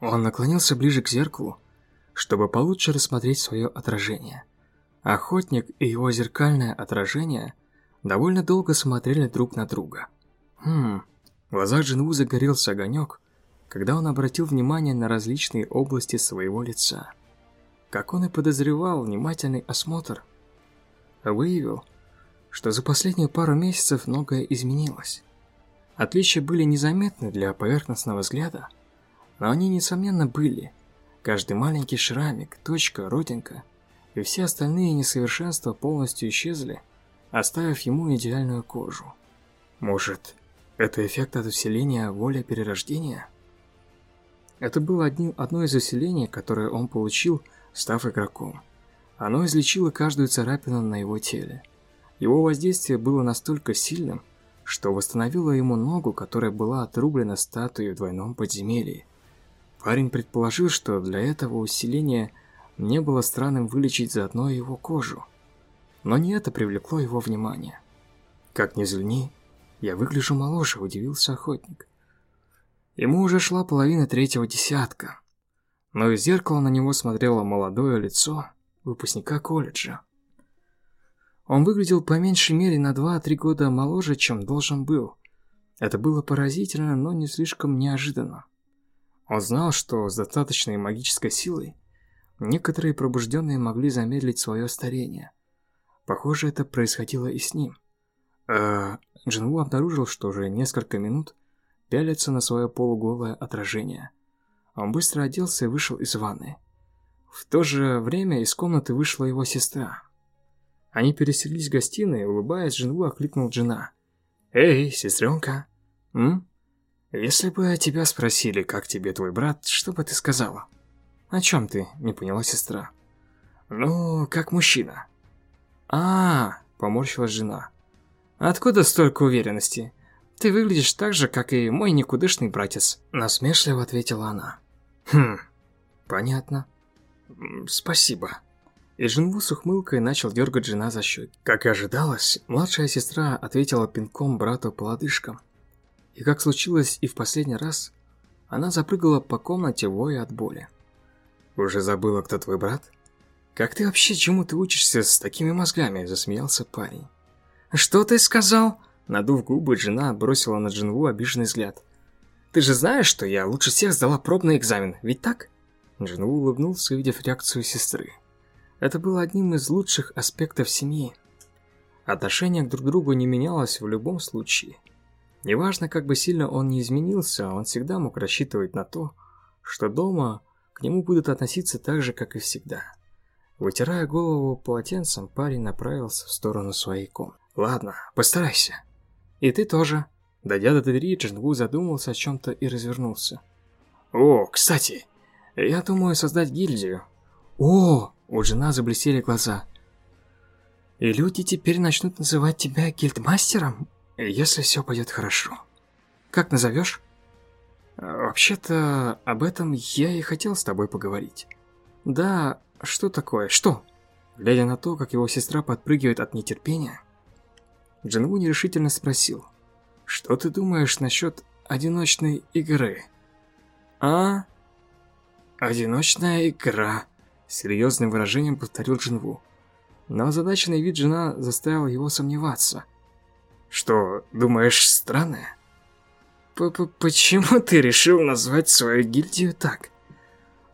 Speaker 2: Он наклонился ближе к зеркалу, чтобы получше рассмотреть свое отражение. Охотник и его зеркальное отражение довольно долго смотрели друг на друга. Хм, в глазах Джинву загорелся огонек, когда он обратил внимание на различные области своего лица. Как он и подозревал, внимательный осмотр выявил, что за последние пару месяцев многое изменилось. Отличия были незаметны для поверхностного взгляда, но они, несомненно, были. Каждый маленький шрамик, точка, родинка и все остальные несовершенства полностью исчезли, оставив ему идеальную кожу. Может, это эффект от усиления воли перерождения? Это было одним, одно из усилений, которое он получил, став игроком. Оно излечило каждую царапину на его теле. Его воздействие было настолько сильным, что восстановило ему ногу, которая была отрублена статуей в двойном подземелье. Парень предположил, что для этого усиления не было странным вылечить заодно его кожу. Но не это привлекло его внимание. Как ни взгляни, я выгляжу моложе, удивился охотник. Ему уже шла половина третьего десятка, но из зеркала на него смотрело молодое лицо выпускника колледжа. Он выглядел по меньшей мере на 2-3 года моложе, чем должен был. Это было поразительно, но не слишком неожиданно. Он знал, что с достаточной магической силой некоторые пробужденные могли замедлить свое старение. Похоже, это происходило и с ним. Э, Джинву обнаружил, что уже несколько минут пялится на свое полуголое отражение. Он быстро оделся и вышел из ванны. В то же время из комнаты вышла его сестра. Они переселились в гостиной, улыбаясь, Джинву окликнул Джина. «Эй, сестренка!» «М? Если бы тебя спросили, как тебе твой брат, что бы ты сказала?» «О чем ты?» – не поняла сестра. «Ну, как мужчина». «А, -а, -а поморщилась жена. «Откуда столько уверенности? Ты выглядишь так же, как и мой никудышный братец», – насмешливо ответила она. «Хм, понятно. Спасибо». И Джинву с ухмылкой начал дергать жена за щеки. Как и ожидалось, младшая сестра ответила пинком брату по лодыжкам. И как случилось и в последний раз, она запрыгала по комнате, воя от боли. «Уже забыла, кто твой брат?» «Как ты вообще чему ты учишься с такими мозгами?» – засмеялся парень. «Что ты сказал?» Надув губы, жена бросила на Джинву обиженный взгляд. «Ты же знаешь, что я лучше всех сдала пробный экзамен, ведь так?» Джинву улыбнулся, увидев реакцию сестры. Это было одним из лучших аспектов семьи. Отношение к друг другу не менялось в любом случае. Неважно, как бы сильно он не изменился, он всегда мог рассчитывать на то, что дома к нему будут относиться так же, как и всегда. Вытирая голову полотенцем, парень направился в сторону своей комнаты. «Ладно, постарайся», «И ты тоже». Дойдя до двери, Джингу задумался о чем-то и развернулся. «О, кстати, я думаю создать гильдию». «О!» – у жена заблестели глаза. «И люди теперь начнут называть тебя гильдмастером, если все пойдет хорошо. Как назовешь?» «Вообще-то, об этом я и хотел с тобой поговорить». «Да, что такое? Что?» Глядя на то, как его сестра подпрыгивает от нетерпения, Джинву нерешительно спросил. «Что ты думаешь насчет одиночной игры?» «А?» «Одиночная игра», — серьезным выражением повторил Джинву. Но озадаченный вид жена заставил его сомневаться. «Что, думаешь, странное?» П -п «Почему ты решил назвать свою гильдию так?»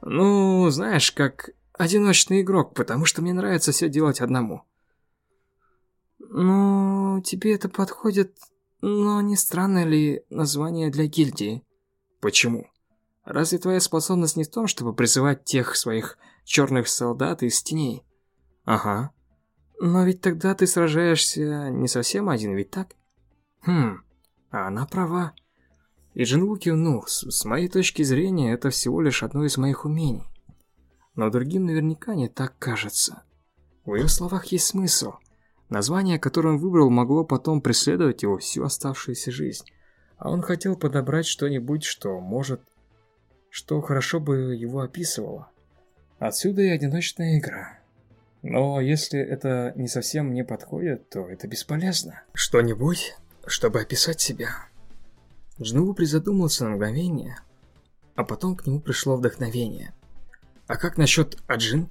Speaker 2: «Ну, знаешь, как одиночный игрок, потому что мне нравится все делать одному». «Ну, тебе это подходит, но не странно ли название для гильдии?» «Почему? Разве твоя способность не в том, чтобы призывать тех своих черных солдат из теней?» «Ага. Но ведь тогда ты сражаешься не совсем один, ведь так?» «Хм, а она права». И Джинву кивнул. С, с моей точки зрения, это всего лишь одно из моих умений. Но другим наверняка не так кажется. В ее словах есть смысл. Название, которое он выбрал, могло потом преследовать его всю оставшуюся жизнь. А он хотел подобрать что-нибудь, что может... что хорошо бы его описывало. Отсюда и одиночная игра. Но если это не совсем мне подходит, то это бесполезно. Что-нибудь, чтобы описать себя. Джнуву призадумался на мгновение, а потом к нему пришло вдохновение. А как насчет Аджин?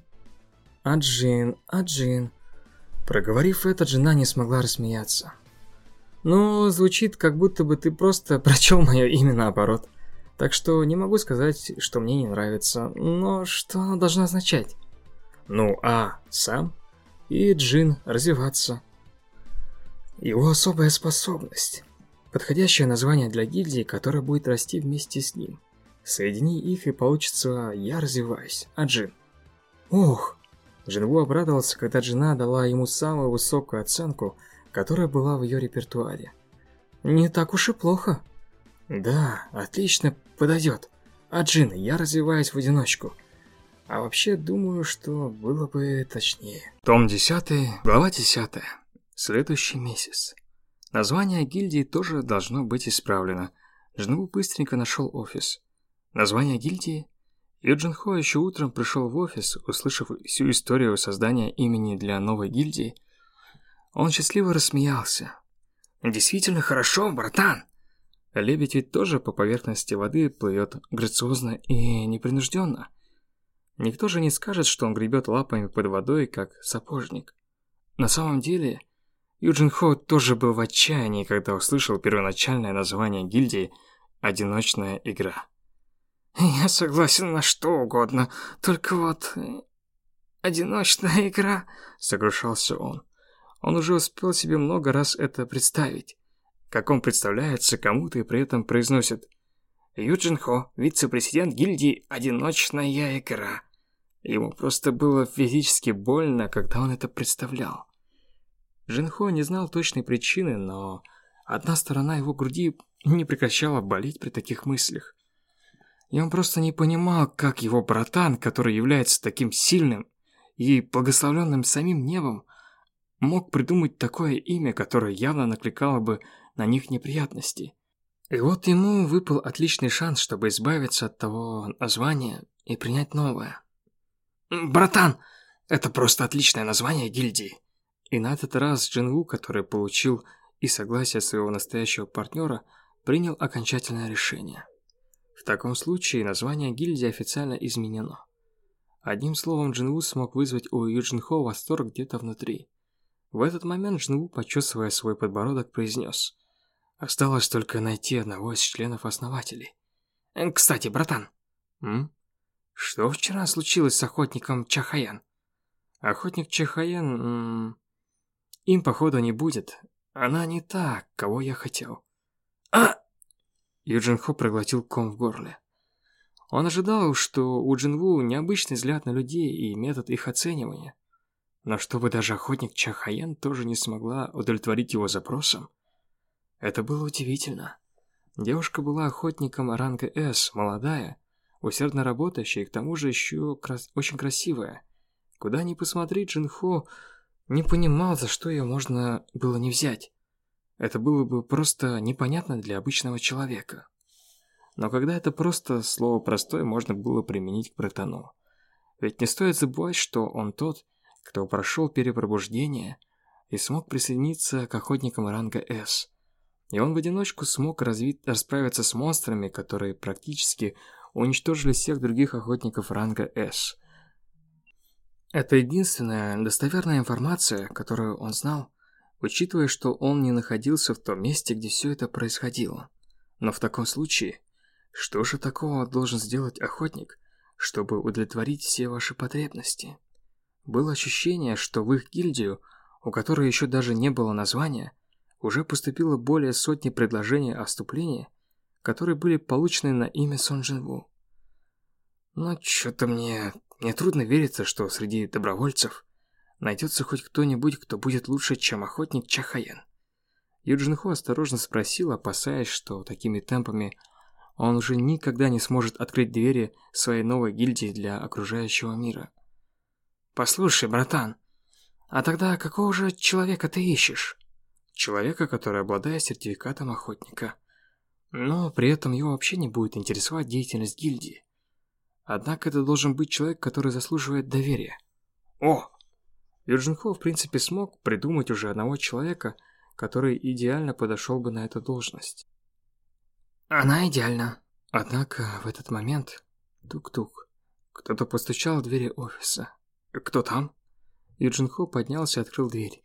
Speaker 2: Аджин, Аджин. Проговорив это, жена не смогла рассмеяться. Ну, звучит, как будто бы ты просто прочел мое имя наоборот. Так что не могу сказать, что мне не нравится, но что оно должно означать? Ну, а сам и Джин развиваться. Его особая способность. Подходящее название для гильдии, которая будет расти вместе с ним. Соедини их и получится «Я развиваюсь», а Джин. Ох! Джинву обрадовался, когда жена дала ему самую высокую оценку, которая была в ее репертуаре. Не так уж и плохо. Да, отлично подойдет. А Джин, я развиваюсь в одиночку. А вообще, думаю, что было бы точнее. Том 10, глава 10. Следующий месяц. Название гильдии тоже должно быть исправлено. Жну быстренько нашел офис. Название гильдии? Юджин Хо еще утром пришел в офис, услышав всю историю создания имени для новой гильдии. Он счастливо рассмеялся. «Действительно хорошо, братан!» Лебедь ведь тоже по поверхности воды плывет грациозно и непринужденно. Никто же не скажет, что он гребет лапами под водой, как сапожник. На самом деле, Юджин Хо тоже был в отчаянии, когда услышал первоначальное название гильдии «Одиночная игра». «Я согласен на что угодно, только вот... Э, одиночная игра», — сокрушался он. Он уже успел себе много раз это представить. Как он представляется кому-то и при этом произносит Юджин Хо, вице-президент гильдии «Одиночная игра». Ему просто было физически больно, когда он это представлял. Джинхо не знал точной причины, но одна сторона его груди не прекращала болеть при таких мыслях. И он просто не понимал, как его братан, который является таким сильным и благословленным самим небом, мог придумать такое имя, которое явно накликало бы на них неприятности. И вот ему выпал отличный шанс, чтобы избавиться от того названия и принять новое. «Братан, это просто отличное название гильдии!» И на этот раз Джинву, который получил и согласие своего настоящего партнера, принял окончательное решение. В таком случае название гильдии официально изменено. Одним словом, Джинву смог вызвать у Юджинхо восторг где-то внутри. В этот момент Джинву, почесывая свой подбородок, произнес Осталось только найти одного из членов-основателей. Э, кстати, братан. М? Что вчера случилось с охотником Чахаян? Охотник Чахаян... Им, походу, не будет. Она не та, кого я хотел. А! Юджин Хо проглотил ком в горле. Он ожидал, что у Джинву необычный взгляд на людей и метод их оценивания. Но чтобы даже охотник Чахаян тоже не смогла удовлетворить его запросам, это было удивительно. Девушка была охотником ранга С, молодая, усердно работающая и к тому же еще крас очень красивая. Куда ни посмотри, Джинхо не понимал, за что ее можно было не взять. Это было бы просто непонятно для обычного человека. Но когда это просто слово простое можно было применить к братану. Ведь не стоит забывать, что он тот, кто прошел перепробуждение и смог присоединиться к охотникам ранга С. И он в одиночку смог развить, расправиться с монстрами, которые практически уничтожили всех других охотников ранга С. Это единственная достоверная информация, которую он знал, учитывая, что он не находился в том месте, где все это происходило. Но в таком случае, что же такого должен сделать охотник, чтобы удовлетворить все ваши потребности? Было ощущение, что в их гильдию, у которой еще даже не было названия, уже поступило более сотни предложений о вступлении, которые были получены на имя Сон Джинву. Но что-то мне... Мне трудно вериться, что среди добровольцев найдется хоть кто-нибудь, кто будет лучше, чем охотник Чахаян. Юджин Хо осторожно спросил, опасаясь, что такими темпами он уже никогда не сможет открыть двери своей новой гильдии для окружающего мира. «Послушай, братан, а тогда какого же человека ты ищешь?» Человека, который обладает сертификатом охотника. Но при этом его вообще не будет интересовать деятельность гильдии.
Speaker 1: Однако это должен быть человек, который заслуживает доверия. О! Юджин Хо, в принципе, смог придумать уже одного человека, который идеально подошел бы на эту должность.
Speaker 2: Она идеальна.
Speaker 1: Однако в этот момент... Тук-тук. Кто-то постучал в двери офиса. «Кто там?» Юджин Хо поднялся и открыл дверь.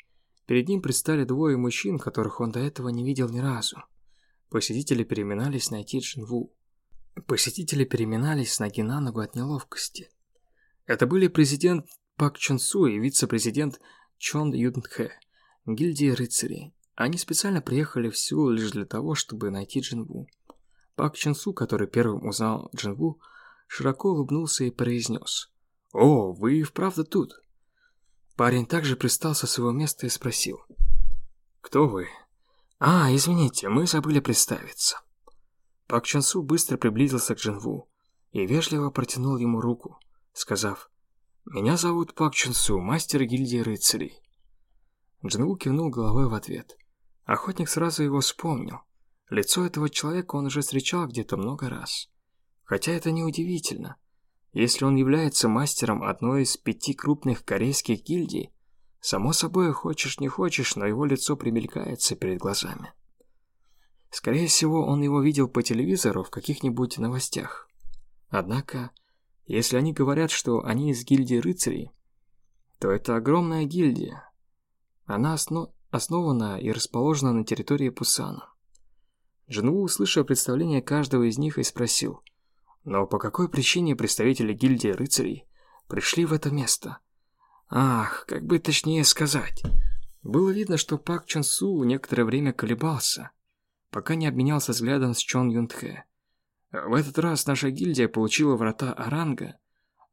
Speaker 1: Перед ним предстали двое мужчин, которых он до этого не видел ни разу. Посетители переминались найти Джинву. Посетители переминались с ноги на ногу от неловкости. Это были президент Пак Чон Су и вице-президент Чон Юн Хэ, гильдии рыцарей. Они специально приехали в Сеул лишь для того, чтобы найти Джинву. Пак Чон Су, который первым узнал Джинву, широко улыбнулся и произнес. «О, вы и вправду тут?» Парень также пристал со своего места и спросил. «Кто вы?» «А, извините, мы забыли представиться». Пак Чон Су быстро приблизился к Джинву и вежливо протянул ему руку, сказав «Меня зовут Пак Чон Су, мастер гильдии рыцарей». Джинву кивнул головой в ответ. Охотник сразу его вспомнил. Лицо этого человека он уже встречал где-то много раз. Хотя это не удивительно. Если он является мастером одной из пяти крупных корейских гильдий, само собой, хочешь не хочешь, но его лицо примелькается перед глазами. Скорее всего, он его видел по телевизору в каких-нибудь новостях. Однако, если они говорят, что они из гильдии рыцарей, то это огромная гильдия. Она основ... основана и расположена на территории Пусана. Джинву услышал представление каждого из них и спросил, но по какой причине представители гильдии рыцарей пришли в это место? Ах, как бы точнее сказать. Было видно, что Пак Чон Су некоторое время колебался, пока не обменялся взглядом с Чон Юн Тхэ. В этот раз наша гильдия получила врата Аранга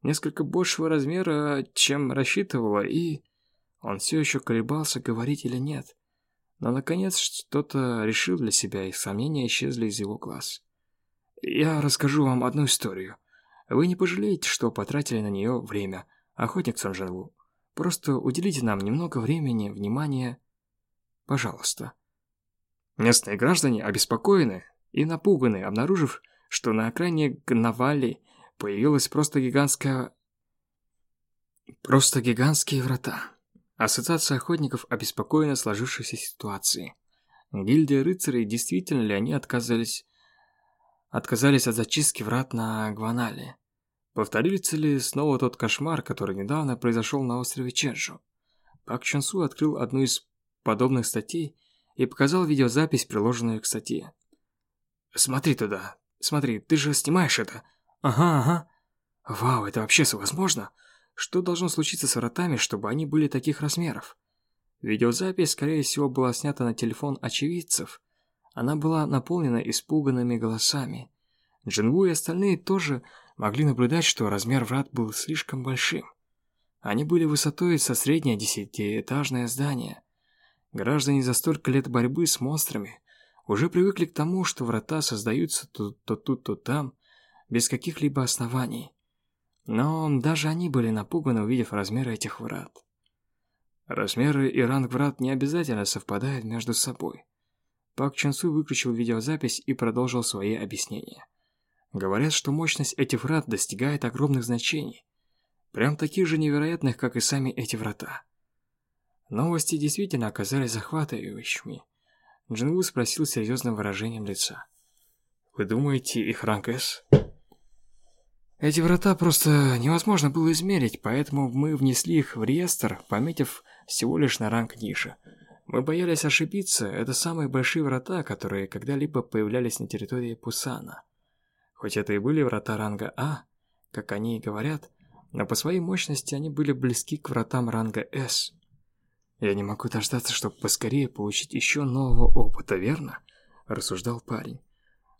Speaker 1: несколько большего размера, чем рассчитывала, и... Он все еще колебался, говорить или нет. Но, наконец, что-то решил для себя, и сомнения исчезли из его глаз. «Я расскажу вам одну историю. Вы не пожалеете, что потратили на нее время, охотник Сонженву. Просто уделите нам немного времени, внимания. Пожалуйста». Местные граждане обеспокоены и напуганы, обнаружив, что на окраине Гнавали появилась просто гигантская... Просто гигантские врата. Ассоциация охотников обеспокоена сложившейся ситуацией. Гильдия рыцарей, действительно ли они отказались... Отказались от зачистки врат на Гванале? Повторится ли снова тот кошмар, который недавно произошел на острове Ченджу? Пак Чонсу открыл одну из подобных статей и показал видеозапись, приложенную к статье. «Смотри туда. Смотри, ты же снимаешь это?» «Ага, ага. Вау, это вообще возможно?» Что должно случиться с вратами, чтобы они были таких размеров? Видеозапись, скорее всего, была снята на телефон очевидцев. Она была наполнена испуганными голосами. Джинву и остальные тоже могли наблюдать, что размер врат был слишком большим. Они были высотой со среднее десятиэтажное здание. Граждане за столько лет борьбы с монстрами уже привыкли к тому, что врата создаются то, то тут, то там, без каких-либо оснований. Но даже они были напуганы, увидев размеры этих врат. Размеры и ранг врат не обязательно совпадают между собой. Пак Чансу выключил видеозапись и продолжил свои объяснения. Говорят, что мощность этих врат достигает огромных значений. Прям таких же невероятных, как и сами эти врата. Новости действительно оказались захватывающими. Джинву спросил серьезным выражением лица. «Вы думаете, их ранг С?» Эти врата просто невозможно было измерить, поэтому мы внесли их в реестр, пометив всего лишь на ранг ниже. Мы боялись ошибиться, это самые большие врата, которые когда-либо появлялись на территории Пусана. Хоть это и были врата ранга А, как они и говорят, но по своей мощности они были близки к вратам ранга С. «Я не могу дождаться, чтобы поскорее получить еще нового опыта, верно?» – рассуждал парень.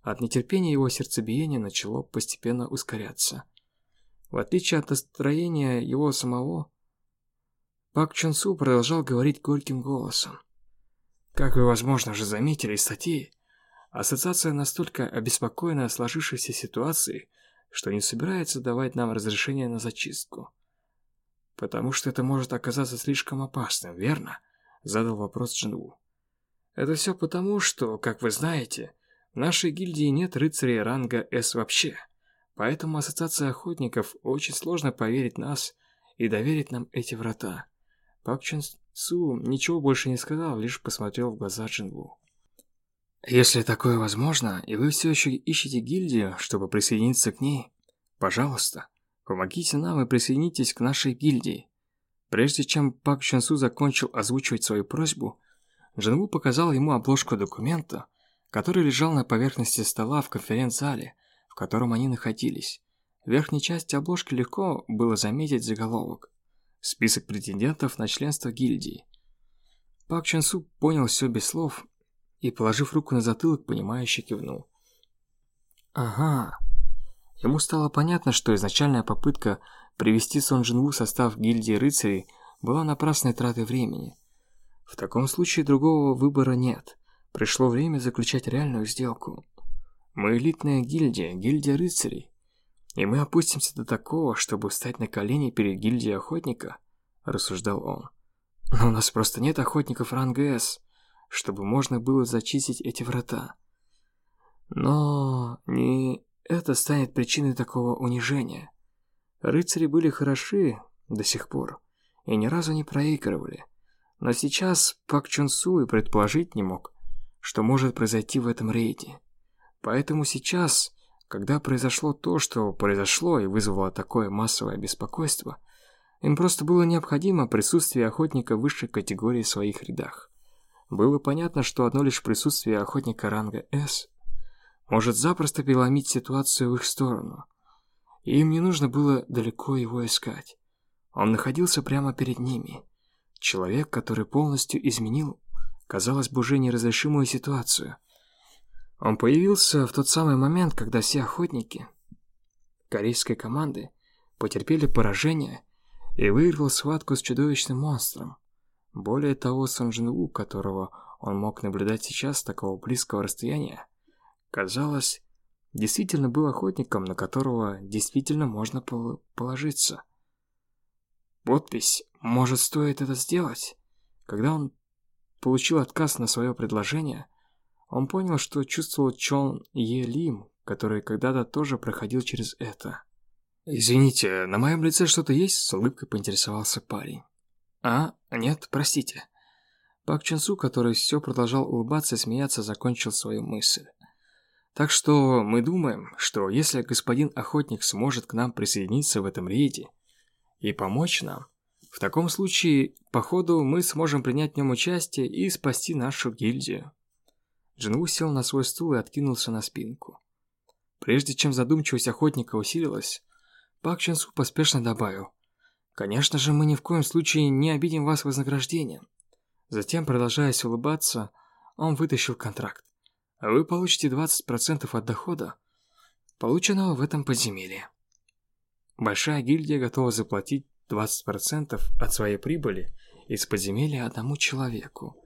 Speaker 1: От нетерпения его сердцебиение начало постепенно ускоряться. В отличие от настроения его самого, Пак Чон Су продолжал говорить горьким голосом. Как вы, возможно, уже заметили из статьи, ассоциация настолько обеспокоена сложившейся ситуацией, что не собирается давать нам разрешение на зачистку. Потому что это может оказаться слишком опасным, верно? Задал вопрос Джинву. Это все потому, что, как вы знаете, в нашей гильдии нет рыцарей ранга С вообще.
Speaker 2: Поэтому Ассоциация Охотников очень сложно поверить нас и доверить нам эти врата. Пак Чун Су ничего больше не сказал, лишь посмотрел в глаза Джинву. Если такое возможно, и вы все еще ищете гильдию, чтобы присоединиться к ней, пожалуйста, помогите нам и присоединитесь к нашей гильдии. Прежде чем Пак Чон Су закончил озвучивать свою просьбу, Джинву показал ему обложку документа, который лежал на поверхности стола в конференц-зале, в котором они находились. В верхней части обложки легко было заметить заголовок «Список претендентов на членство гильдии». Пак Чон Су понял все без слов и, положив руку на затылок, понимающе кивнул. «Ага». Ему стало понятно, что изначальная попытка привести Сон Джинву в состав гильдии рыцарей была напрасной тратой времени. В таком случае другого выбора нет. Пришло время заключать реальную сделку. Мы элитная гильдия, гильдия рыцарей. И мы опустимся до такого, чтобы встать на колени перед гильдией охотника, рассуждал он. Но у нас просто нет охотников ранга С чтобы можно было зачистить эти врата. Но не это станет причиной такого унижения. Рыцари были хороши до сих пор и ни разу не проигрывали. Но сейчас Пак Чун Су и предположить не мог, что может произойти в этом рейде. Поэтому сейчас, когда произошло то, что произошло и вызвало такое массовое беспокойство, им просто было необходимо присутствие охотника высшей категории в своих рядах. Было понятно, что одно лишь присутствие охотника ранга С может запросто переломить ситуацию в их сторону. И им не нужно было далеко его искать. Он находился прямо перед ними. Человек, который полностью изменил, казалось бы, уже неразрешимую ситуацию. Он появился в тот самый момент, когда все охотники корейской команды потерпели поражение и выиграл схватку с чудовищным монстром. Более того, Сон Джин Ву, которого он мог наблюдать сейчас с такого близкого расстояния, казалось, действительно был охотником, на которого действительно можно положиться. Подпись «Может, стоит это сделать?» Когда он получил отказ на свое предложение, он понял, что чувствовал Чон Е Лим, который когда-то тоже проходил через это. «Извините, на моем лице что-то есть?» – с улыбкой поинтересовался парень. «А, нет, простите». Пак Чун Су, который все продолжал улыбаться и смеяться, закончил свою мысль. Так что мы думаем, что если господин охотник сможет к нам присоединиться в этом рейде и помочь нам, в таком случае, походу, мы сможем принять в нем участие и спасти нашу гильдию. Джинву сел на свой стул и откинулся на спинку. Прежде чем задумчивость охотника усилилась, Пак Су поспешно добавил. Конечно же, мы ни в коем случае не обидим вас вознаграждением. Затем, продолжая улыбаться, он вытащил контракт. Вы получите 20% от дохода, полученного в этом подземелье. Большая гильдия готова заплатить 20% от своей прибыли из подземелья одному человеку.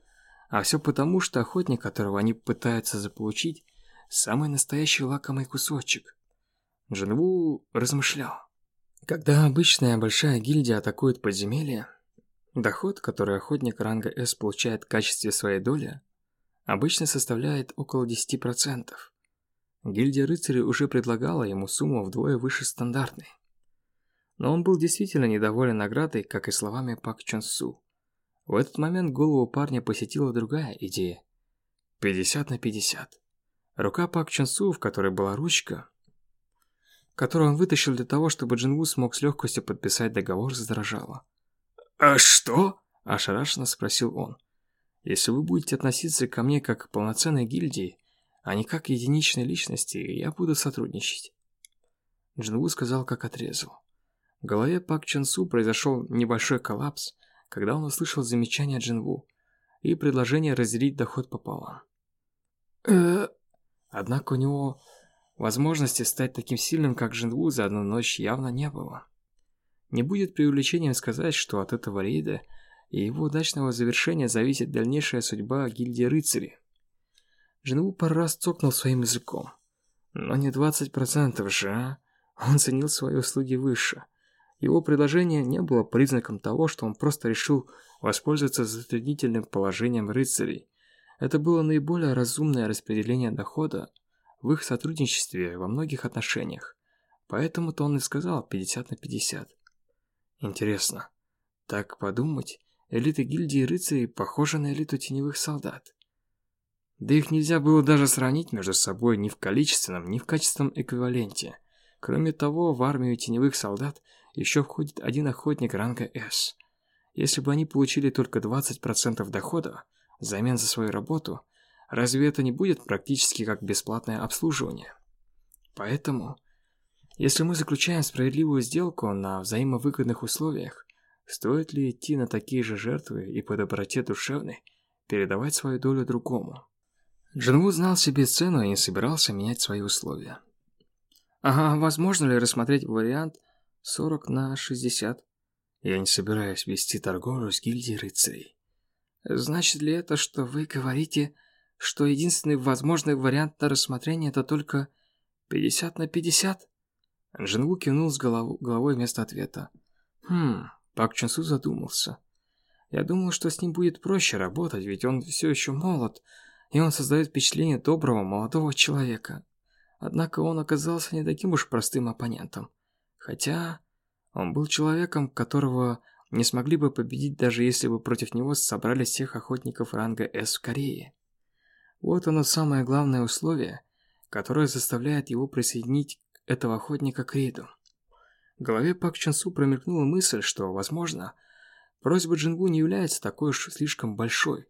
Speaker 2: А все потому, что охотник, которого они пытаются заполучить, самый настоящий лакомый кусочек. Джинву размышлял. Когда обычная большая гильдия атакует подземелье, доход, который охотник ранга С получает в качестве своей доли, обычно составляет около 10%. Гильдия рыцарей уже предлагала ему сумму вдвое выше стандартной. Но он был действительно недоволен наградой, как и словами Пак Чон Су. В этот момент голову парня посетила другая идея. 50 на 50. Рука Пак Чон Су, в которой была ручка, которую он вытащил для того, чтобы Джинву смог с легкостью подписать договор, задрожала. «А что?» – ошарашенно спросил он. «Если вы будете относиться ко мне как к полноценной гильдии, а не как к единичной личности, я буду сотрудничать». Джинву сказал, как отрезал. В голове Пак Чен Су произошел небольшой коллапс, когда он услышал замечание Джинву и предложение разделить доход пополам. э Однако у него Возможности стать таким сильным, как Джинву, за одну ночь явно не было. Не будет преувеличением сказать, что от этого рейда и его удачного завершения зависит дальнейшая судьба гильдии рыцарей. Джинву пару раз цокнул своим языком. Но не 20% же, а? Он ценил свои услуги выше. Его предложение не было признаком того, что он просто решил воспользоваться затруднительным положением рыцарей. Это было наиболее разумное распределение дохода в их сотрудничестве во многих отношениях. Поэтому-то он и сказал 50 на 50. Интересно, так подумать, элита гильдии рыцарей похожа на элиту теневых солдат. Да их нельзя было даже сравнить между собой ни в количественном, ни в качественном эквиваленте. Кроме того, в армию теневых солдат еще входит один охотник ранга S. Если бы они получили только 20% дохода взамен за свою работу, разве это не будет практически как бесплатное обслуживание? Поэтому, если мы заключаем справедливую сделку на взаимовыгодных условиях, стоит ли идти на такие же жертвы и по доброте душевной передавать свою долю другому? Джинву знал себе цену и не собирался менять свои условия. Ага, возможно ли рассмотреть вариант 40 на 60? Я не собираюсь вести торговлю с гильдией рыцарей. Значит ли это, что вы говорите, что единственный возможный вариант на рассмотрение это только 50 на 50? Джинву кивнул с голов... головой вместо ответа. Хм, Пак Чунсу задумался. Я думал, что с ним будет проще работать, ведь он все еще молод, и он создает впечатление доброго молодого человека. Однако он оказался не таким уж простым оппонентом. Хотя он был человеком, которого не смогли бы победить, даже если бы против него собрали всех охотников ранга С в Корее. Вот оно самое главное условие, которое заставляет его присоединить этого охотника к рейду. В голове Пак Чансу промелькнула мысль, что, возможно, просьба Джингу не является такой уж слишком большой.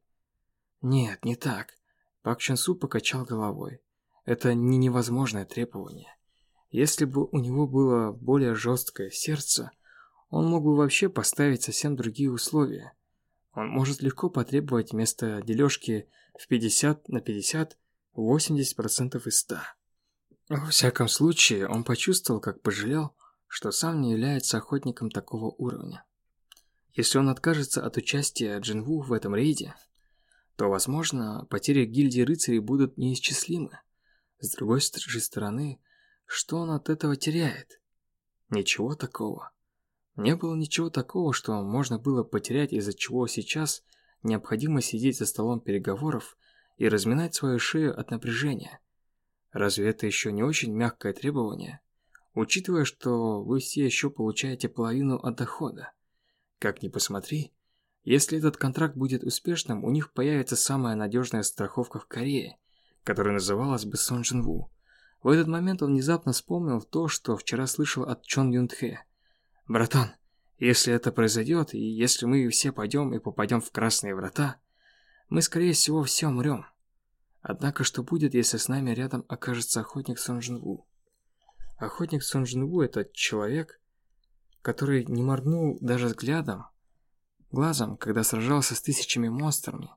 Speaker 2: Нет, не так. Пак Чансу покачал головой. Это не невозможное требование. Если бы у него было более жесткое сердце, он мог бы вообще поставить совсем другие условия. Он может легко потребовать вместо дележки в 50 на 50 80% из 100. Во всяком случае, он почувствовал, как пожалел, что сам не является охотником такого уровня. Если он откажется от участия Джинву в этом рейде, то, возможно, потери гильдии рыцарей будут неисчислимы. С другой же стороны, что он от этого теряет? Ничего такого. Не было ничего такого, что можно было потерять, из-за чего сейчас необходимо сидеть за столом переговоров и разминать свою шею от напряжения. Разве это еще не очень мягкое требование? Учитывая, что вы все еще получаете половину от дохода. Как ни посмотри, если этот контракт будет успешным, у них появится самая надежная страховка в Корее, которая называлась бы Сон Джин Ву. В этот момент он внезапно вспомнил то, что вчера слышал от Чон Юн Тхэ. «Братан, если это произойдет, и если мы все пойдем и попадем в Красные Врата, мы, скорее всего, все умрем. Однако, что будет, если с нами рядом окажется охотник Сон Джин Ву? Охотник Сон Джин Ву – это человек, который не моргнул даже взглядом, глазом, когда сражался с тысячами монстрами,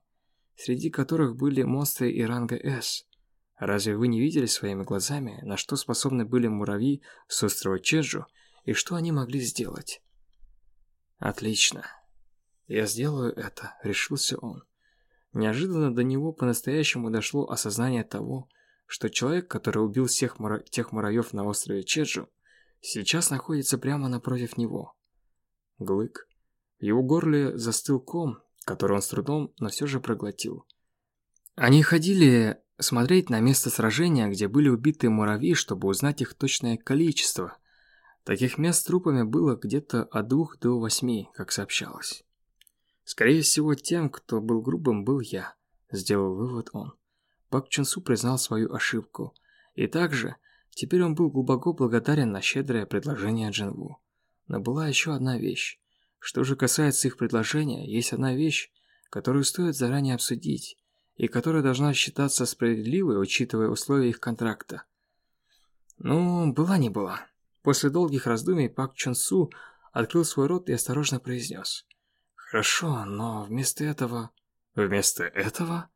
Speaker 2: среди которых были монстры и ранга С. Разве вы не видели своими глазами, на что способны были муравьи с острова Чеджу и что они могли сделать? Отлично. Я сделаю это, решился он. Неожиданно до него по-настоящему дошло осознание того, что человек, который убил всех мура... тех муравьев на острове Чеджу, сейчас находится прямо напротив него. Глык в его горле застыл ком, который он с трудом, но все же проглотил. Они ходили смотреть на место сражения, где были убиты муравьи, чтобы узнать их точное количество. Таких мест с трупами было где-то от двух до восьми, как сообщалось. Скорее всего, тем, кто был грубым, был я, сделал вывод он. Пак Чунсу признал свою ошибку. И также, теперь он был глубоко благодарен на щедрое предложение Джинву. Но была еще одна вещь. Что же касается их предложения, есть одна вещь, которую стоит заранее обсудить, и которая должна считаться справедливой, учитывая условия их контракта. Ну, была не была. После долгих раздумий Пак Чон Су открыл свой рот и осторожно произнес. «Хорошо, но вместо этого...» «Вместо этого?»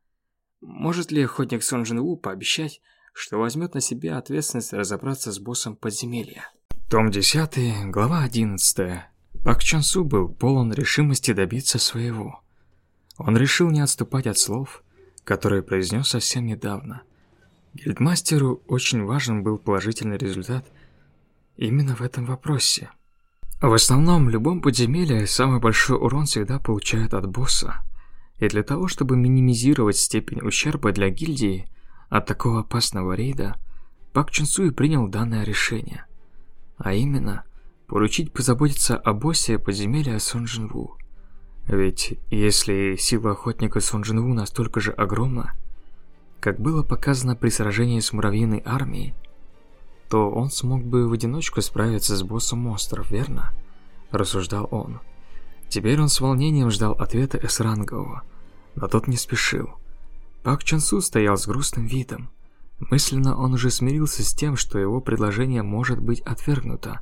Speaker 2: Может ли охотник Сон Джин Ву пообещать, что возьмет на себя ответственность разобраться с боссом подземелья? Том 10, глава 11. Пак Чон Су был полон решимости добиться своего. Он решил не отступать от слов, которые произнес совсем недавно. Гильдмастеру очень важен был положительный результат именно в этом вопросе. В основном, в любом подземелье самый большой урон всегда получают от босса. И для того, чтобы минимизировать степень ущерба для гильдии от такого опасного рейда, Пак Чун Су и принял данное решение. А именно, поручить позаботиться о боссе подземелья Сон Джинву. Ведь если сила охотника Сон Джинву настолько же огромна, как было показано при сражении с муравьиной армией, то он смог бы в одиночку справиться с боссом монстров, верно? Рассуждал он. Теперь он с волнением ждал ответа С-рангового, но тот не спешил. Пак Чонсу стоял с грустным видом. Мысленно он уже смирился с тем, что его предложение может быть отвергнуто.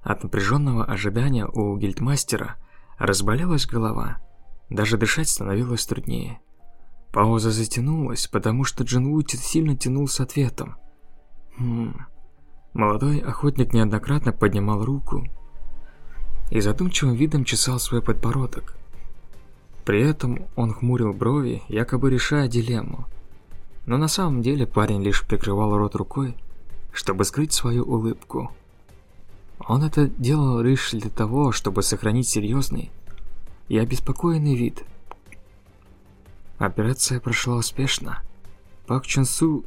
Speaker 2: От напряженного ожидания у гильдмастера разболелась голова. Даже дышать становилось труднее. Пауза затянулась, потому что Джинву сильно тянул с ответом. Хм. Молодой охотник неоднократно поднимал руку и задумчивым видом чесал свой подбородок. При этом он хмурил брови, якобы решая дилемму. Но на самом деле парень лишь прикрывал рот рукой, чтобы скрыть свою улыбку. Он это делал лишь для того, чтобы сохранить серьезный и обеспокоенный вид. Операция прошла успешно. Пак Чун Су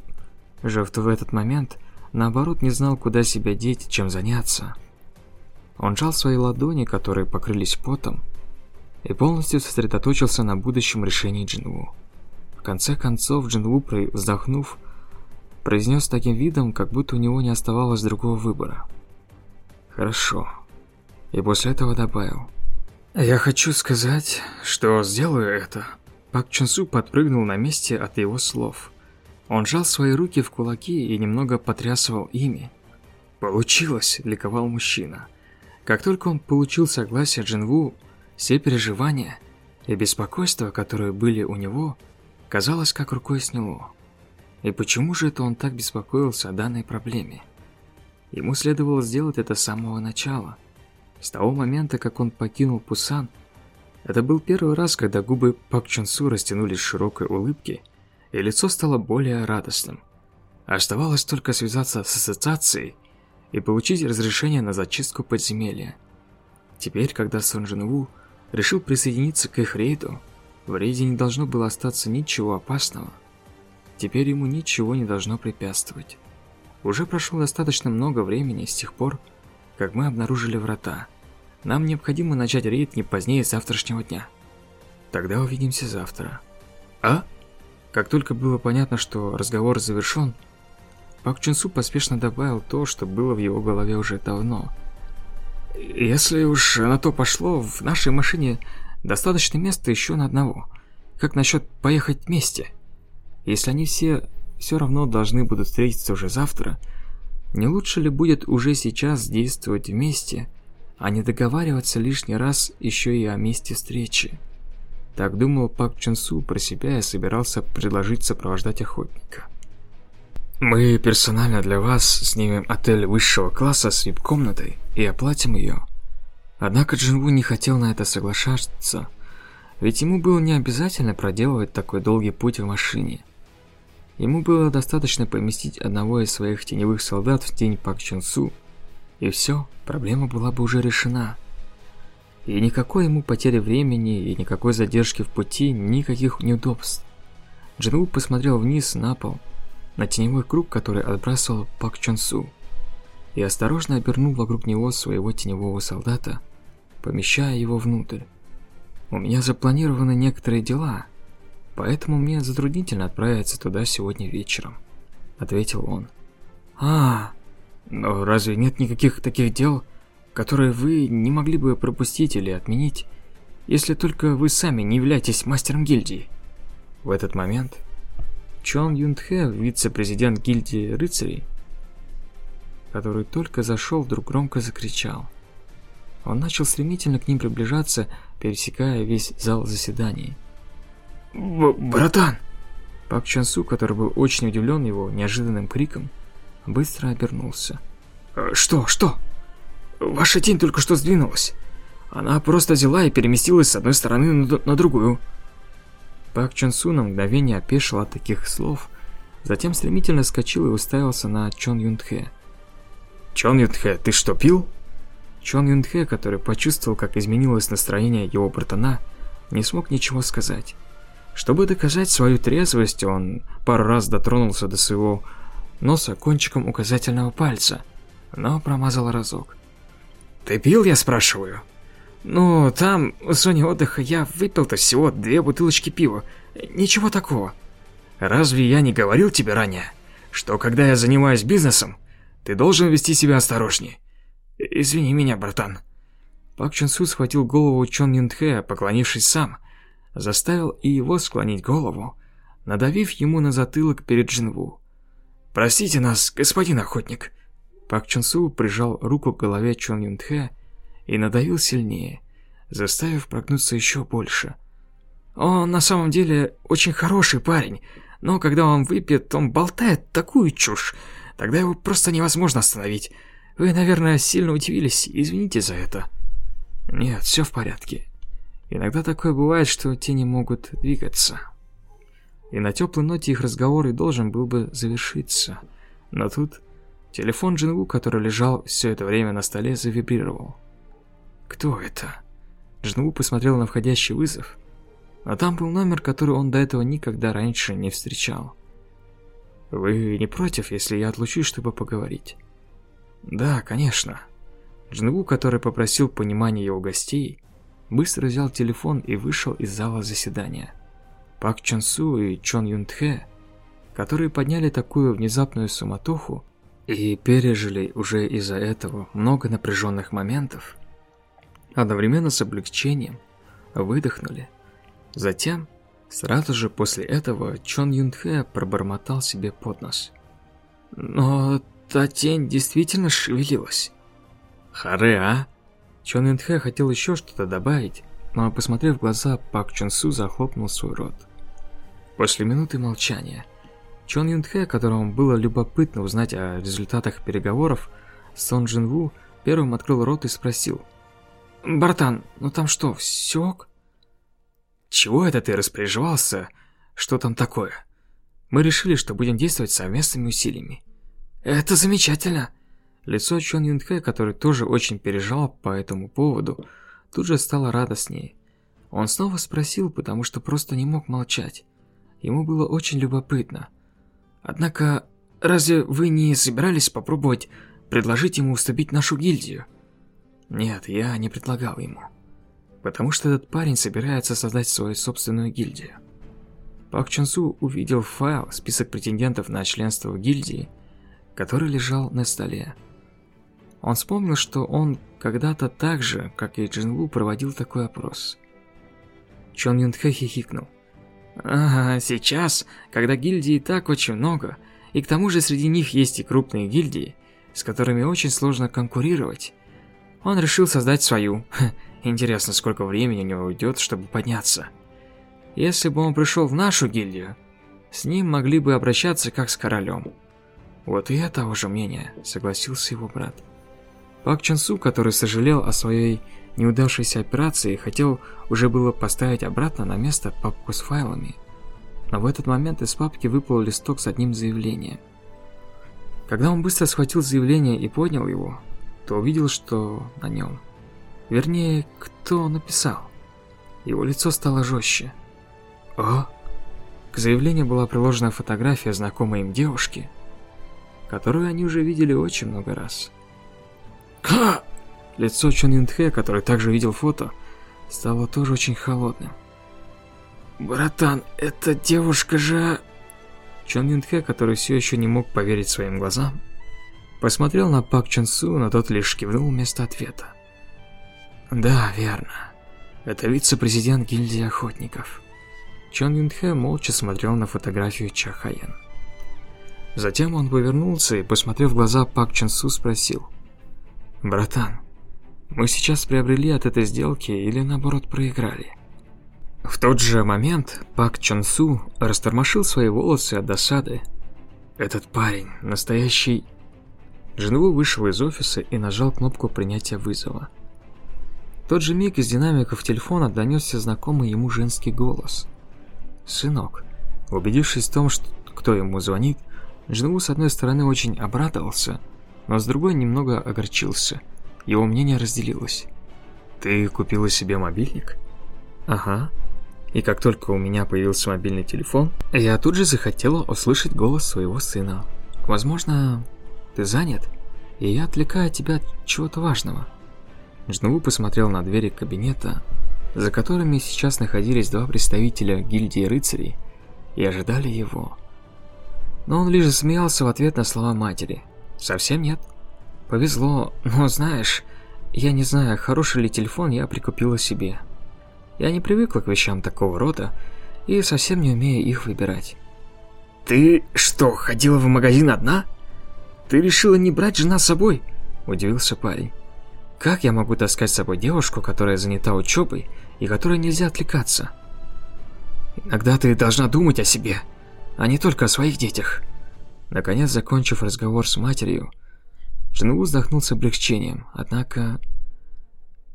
Speaker 2: же в этот момент наоборот не знал, куда себя деть, чем заняться. Он жал свои ладони, которые покрылись потом, и полностью сосредоточился на будущем решении Джинву. В конце концов, Джинву, вздохнув, произнес таким видом, как будто у него не оставалось другого выбора. «Хорошо». И после этого добавил. «Я хочу сказать, что сделаю это». Пак Чунсу подпрыгнул на месте от его слов. Он жал свои руки в кулаки и немного потрясывал ими. «Получилось!» – ликовал мужчина. Как только он получил согласие Джинву, все переживания и беспокойства, которые были у него, казалось, как рукой сняло. И почему же это он так беспокоился о данной проблеме? Ему следовало сделать это с самого начала. С того момента, как он покинул Пусан, это был первый раз, когда губы Пак Чун Су растянулись широкой улыбке, и лицо стало более радостным. Оставалось только связаться с ассоциацией и получить разрешение на зачистку подземелья. Теперь, когда Сон Джин Ву решил присоединиться к их рейду, в рейде не должно было остаться ничего опасного. Теперь ему ничего не должно препятствовать. Уже прошло достаточно много времени с тех пор, как мы обнаружили врата. Нам необходимо начать рейд не позднее завтрашнего дня. Тогда увидимся завтра. А? Как только было понятно, что разговор завершен, Пак Чунсу поспешно добавил то, что было в его голове уже давно – если уж на то пошло, в нашей машине достаточно места еще на одного. Как насчет поехать вместе? Если они все все равно должны будут встретиться уже завтра, не лучше ли будет уже сейчас действовать вместе, а не договариваться лишний раз еще и о месте встречи? Так думал Пак Чунсу про себя и собирался предложить сопровождать охотника. Мы персонально для вас снимем отель высшего класса с вип-комнатой и оплатим ее. Однако Джинву не хотел на это соглашаться, ведь ему было не обязательно проделывать такой долгий путь в машине. Ему было достаточно поместить одного из своих теневых солдат в тень Пак Чун Су, и все, проблема была бы уже решена. И никакой ему потери времени, и никакой задержки в пути, никаких неудобств. Джинву посмотрел вниз на пол, на теневой круг, который отбрасывал Пак Чон Су, и осторожно обернул вокруг него своего теневого солдата, помещая его внутрь. «У меня запланированы некоторые дела, поэтому мне затруднительно отправиться туда сегодня вечером», — ответил он. «А, но разве нет никаких таких дел, которые вы не могли бы пропустить или отменить, если только вы сами не являетесь мастером гильдии?» В этот момент Чон Юнтхэ, вице-президент гильдии рыцарей, который только зашел, вдруг громко закричал. Он начал стремительно к ним приближаться, пересекая весь зал заседаний. «Братан!» Пак Чон Су, который был очень удивлен его неожиданным криком, быстро обернулся. «Э, «Что? Что? Ваша тень только что сдвинулась. Она просто взяла и переместилась с одной стороны на, другую». Пак Чон Су на мгновение опешил от таких слов, затем стремительно скочил и уставился на Чон Юнтхэ. «Чон Юнтхэ, ты что, пил?» Чон Юнтхэ, который почувствовал, как изменилось настроение его братана, не смог ничего сказать. Чтобы доказать свою трезвость, он пару раз дотронулся до своего носа кончиком указательного пальца, но промазал разок. «Ты пил, я спрашиваю?» «Ну, там, в зоне отдыха, я выпил-то всего две бутылочки пива. Ничего такого». «Разве я не говорил тебе ранее, что когда я занимаюсь бизнесом, ты должен вести себя осторожнее? Извини меня, братан». Пак Чон Су схватил голову Чон Юнтхэ, поклонившись сам, заставил и его склонить голову, надавив ему на затылок перед Джинву. «Простите нас, господин охотник». Пак Чон Су прижал руку к голове Чон Юнтхэ и надавил сильнее, заставив прогнуться еще больше. «Он на самом деле очень хороший парень, но когда он выпьет, он болтает такую чушь, тогда его просто невозможно остановить. Вы, наверное, сильно удивились, извините за это». «Нет, все в порядке. Иногда такое бывает, что тени могут двигаться». И на теплой ноте их разговор и должен был бы завершиться. Но тут телефон Джинву, который лежал все это время на столе, завибрировал. «Кто это?» Джинву посмотрел на входящий вызов, а там был номер, который он до этого никогда раньше не встречал. «Вы не против, если я отлучусь, чтобы поговорить?» «Да, конечно». Джинву, который попросил понимания его гостей, быстро взял телефон и вышел из зала заседания. Пак Чон Су и Чон Юн Тхэ, которые подняли такую внезапную суматоху и пережили уже из-за этого много напряженных моментов, одновременно с облегчением выдохнули. Затем, сразу же после этого, Чон Юн Тхэ пробормотал себе под нос. «Но та тень действительно шевелилась». Харе, а? Чон Интхэ хотел еще что-то добавить, но, посмотрев в глаза, Пак Чон Су захлопнул свой рот. После минуты молчания, Чон Юнтхэ, которому было любопытно узнать о результатах переговоров, Сон Джин Ву первым открыл рот и спросил. «Братан, ну там что, все ок?» «Чего это ты распереживался? Что там такое?» «Мы решили, что будем действовать совместными усилиями». «Это замечательно!» Лицо Чон Юнхэ, который тоже очень переживал по этому поводу, тут же стало радостнее. Он снова спросил, потому что просто не мог молчать. Ему было очень любопытно. Однако, разве вы не собирались попробовать предложить ему уступить нашу гильдию? Нет, я не предлагал ему. Потому что этот парень собирается создать свою собственную гильдию. Пак Чон Су увидел файл, список претендентов на членство в гильдии, который лежал на столе. Он вспомнил, что он когда-то так же, как и Джинву, проводил такой опрос. Чон Юнхэ хихикнул. «Ага, сейчас, когда гильдий так очень много, и к тому же среди них есть и крупные гильдии, с которыми очень сложно конкурировать, он решил создать свою. Интересно, сколько времени у него уйдет, чтобы подняться. Если бы он пришел в нашу гильдию, с ним могли бы обращаться как с королем. Вот и я того же мнения, согласился его брат. Пак Чон Су, который сожалел о своей неудавшейся операции, хотел уже было поставить обратно на место папку с файлами. Но в этот момент из папки выпал листок с одним заявлением. Когда он быстро схватил заявление и поднял его, то увидел, что на нем. Вернее, кто написал. Его лицо стало жестче. О! К заявлению была приложена фотография знакомой им девушки, которую они уже видели очень много раз. Ха! Лицо Чон Юнтхэ, который также видел фото, стало тоже очень холодным. «Братан, эта девушка же...» Чон Юнтхэ, который все еще не мог поверить своим глазам, посмотрел на Пак Чон Су, но тот лишь кивнул вместо ответа. «Да, верно. Это вице-президент гильдии охотников». Чон Юнтхэ молча смотрел на фотографию Ча Хаян. Затем он повернулся и, посмотрев в глаза Пак Чон Су, спросил. Братан, мы сейчас приобрели от этой сделки или наоборот проиграли? В тот же момент Пак Чон Су растормошил свои волосы от досады. Этот парень, настоящий... Женву вышел из офиса и нажал кнопку принятия вызова. В тот же миг из динамиков телефона донесся знакомый ему женский голос. «Сынок». Убедившись в том, что кто ему звонит, Джинву с одной стороны очень обрадовался, но с другой немного огорчился. Его мнение разделилось. «Ты купила себе мобильник?» «Ага». И как только у меня появился мобильный телефон, я тут же захотела услышать голос своего сына. «Возможно, ты занят?» и я отвлекаю тебя от чего-то важного. Джнву посмотрел на двери кабинета, за которыми сейчас находились два представителя гильдии рыцарей и ожидали его. Но он лишь смеялся в ответ на слова матери. «Совсем нет. Повезло, но знаешь, я не знаю, хороший ли телефон я прикупила себе. Я не привыкла к вещам такого рода и совсем не умею их выбирать». «Ты что, ходила в магазин одна? Ты решила не брать жена с собой?» – удивился парень. «Как я могу таскать с собой девушку, которая занята учебой и которой нельзя отвлекаться?» «Иногда ты должна думать о себе», а не только о своих детях. Наконец, закончив разговор с матерью, Джинву вздохнул с облегчением, однако...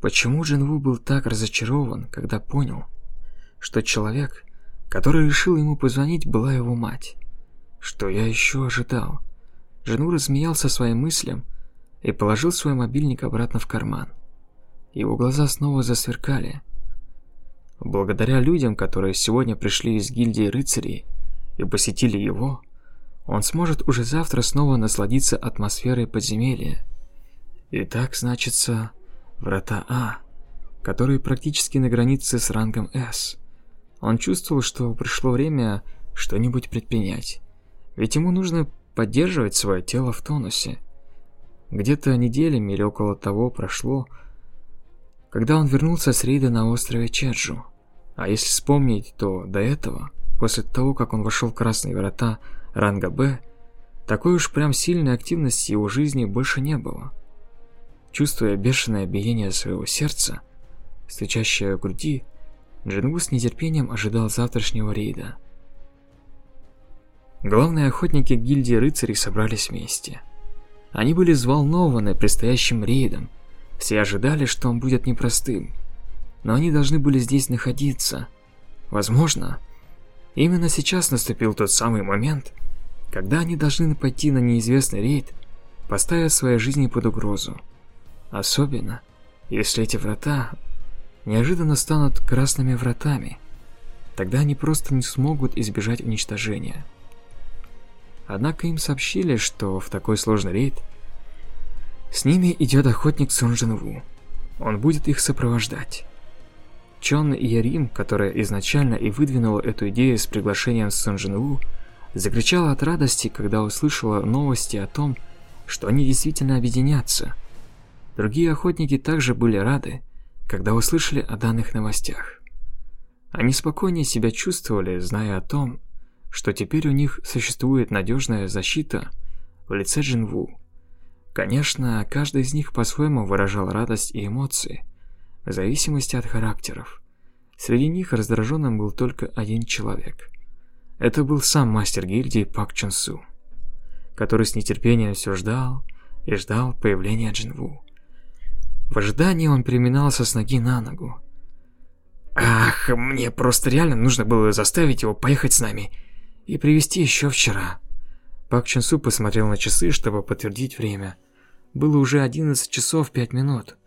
Speaker 2: Почему Джинву был так разочарован, когда понял, что человек, который решил ему позвонить, была его мать? Что я еще ожидал? Джинву рассмеялся своим мыслям и положил свой мобильник обратно в карман. Его глаза снова засверкали. Благодаря людям, которые сегодня пришли из гильдии рыцарей, и посетили его, он сможет уже завтра снова насладиться атмосферой подземелья. И так значится врата А, которые практически на границе с рангом С. Он чувствовал, что пришло время что-нибудь предпринять, ведь ему нужно поддерживать свое тело в тонусе. Где-то неделями или около того прошло, когда он вернулся с рейда на острове Черджу. А если вспомнить, то до этого После того, как он вошел в красные врата ранга Б, такой уж прям сильной активности его жизни больше не было. Чувствуя бешеное биение своего сердца, стучащее в груди, Джингу с нетерпением ожидал завтрашнего рейда. Главные охотники гильдии рыцарей собрались вместе. Они были взволнованы предстоящим рейдом, все ожидали, что он будет непростым, но они должны были здесь находиться. Возможно, Именно сейчас наступил тот самый момент, когда они должны пойти на неизвестный рейд, поставив свои жизни под угрозу. Особенно, если эти врата неожиданно станут красными вратами. Тогда они просто не смогут избежать уничтожения. Однако им сообщили, что в такой сложный рейд с ними идет охотник Сон Джин Он будет их сопровождать. Чон Ярим, которая изначально и выдвинула эту идею с приглашением Сон Джин закричала от радости, когда услышала новости о том, что они действительно объединятся. Другие охотники также были рады, когда услышали о данных новостях. Они спокойнее себя чувствовали, зная о том, что теперь у них существует надежная защита в лице Джинву. Конечно, каждый из них по-своему выражал радость и эмоции, в зависимости от характеров. Среди них раздраженным был только один человек. Это был сам мастер гильдии Пак Чон Су, который с нетерпением все ждал и ждал появления Джинву. В ожидании он переминался с ноги на ногу. «Ах, мне просто реально нужно было заставить его поехать с нами и привести еще вчера». Пак Чон Су посмотрел на часы, чтобы подтвердить время. Было уже 11 часов 5 минут.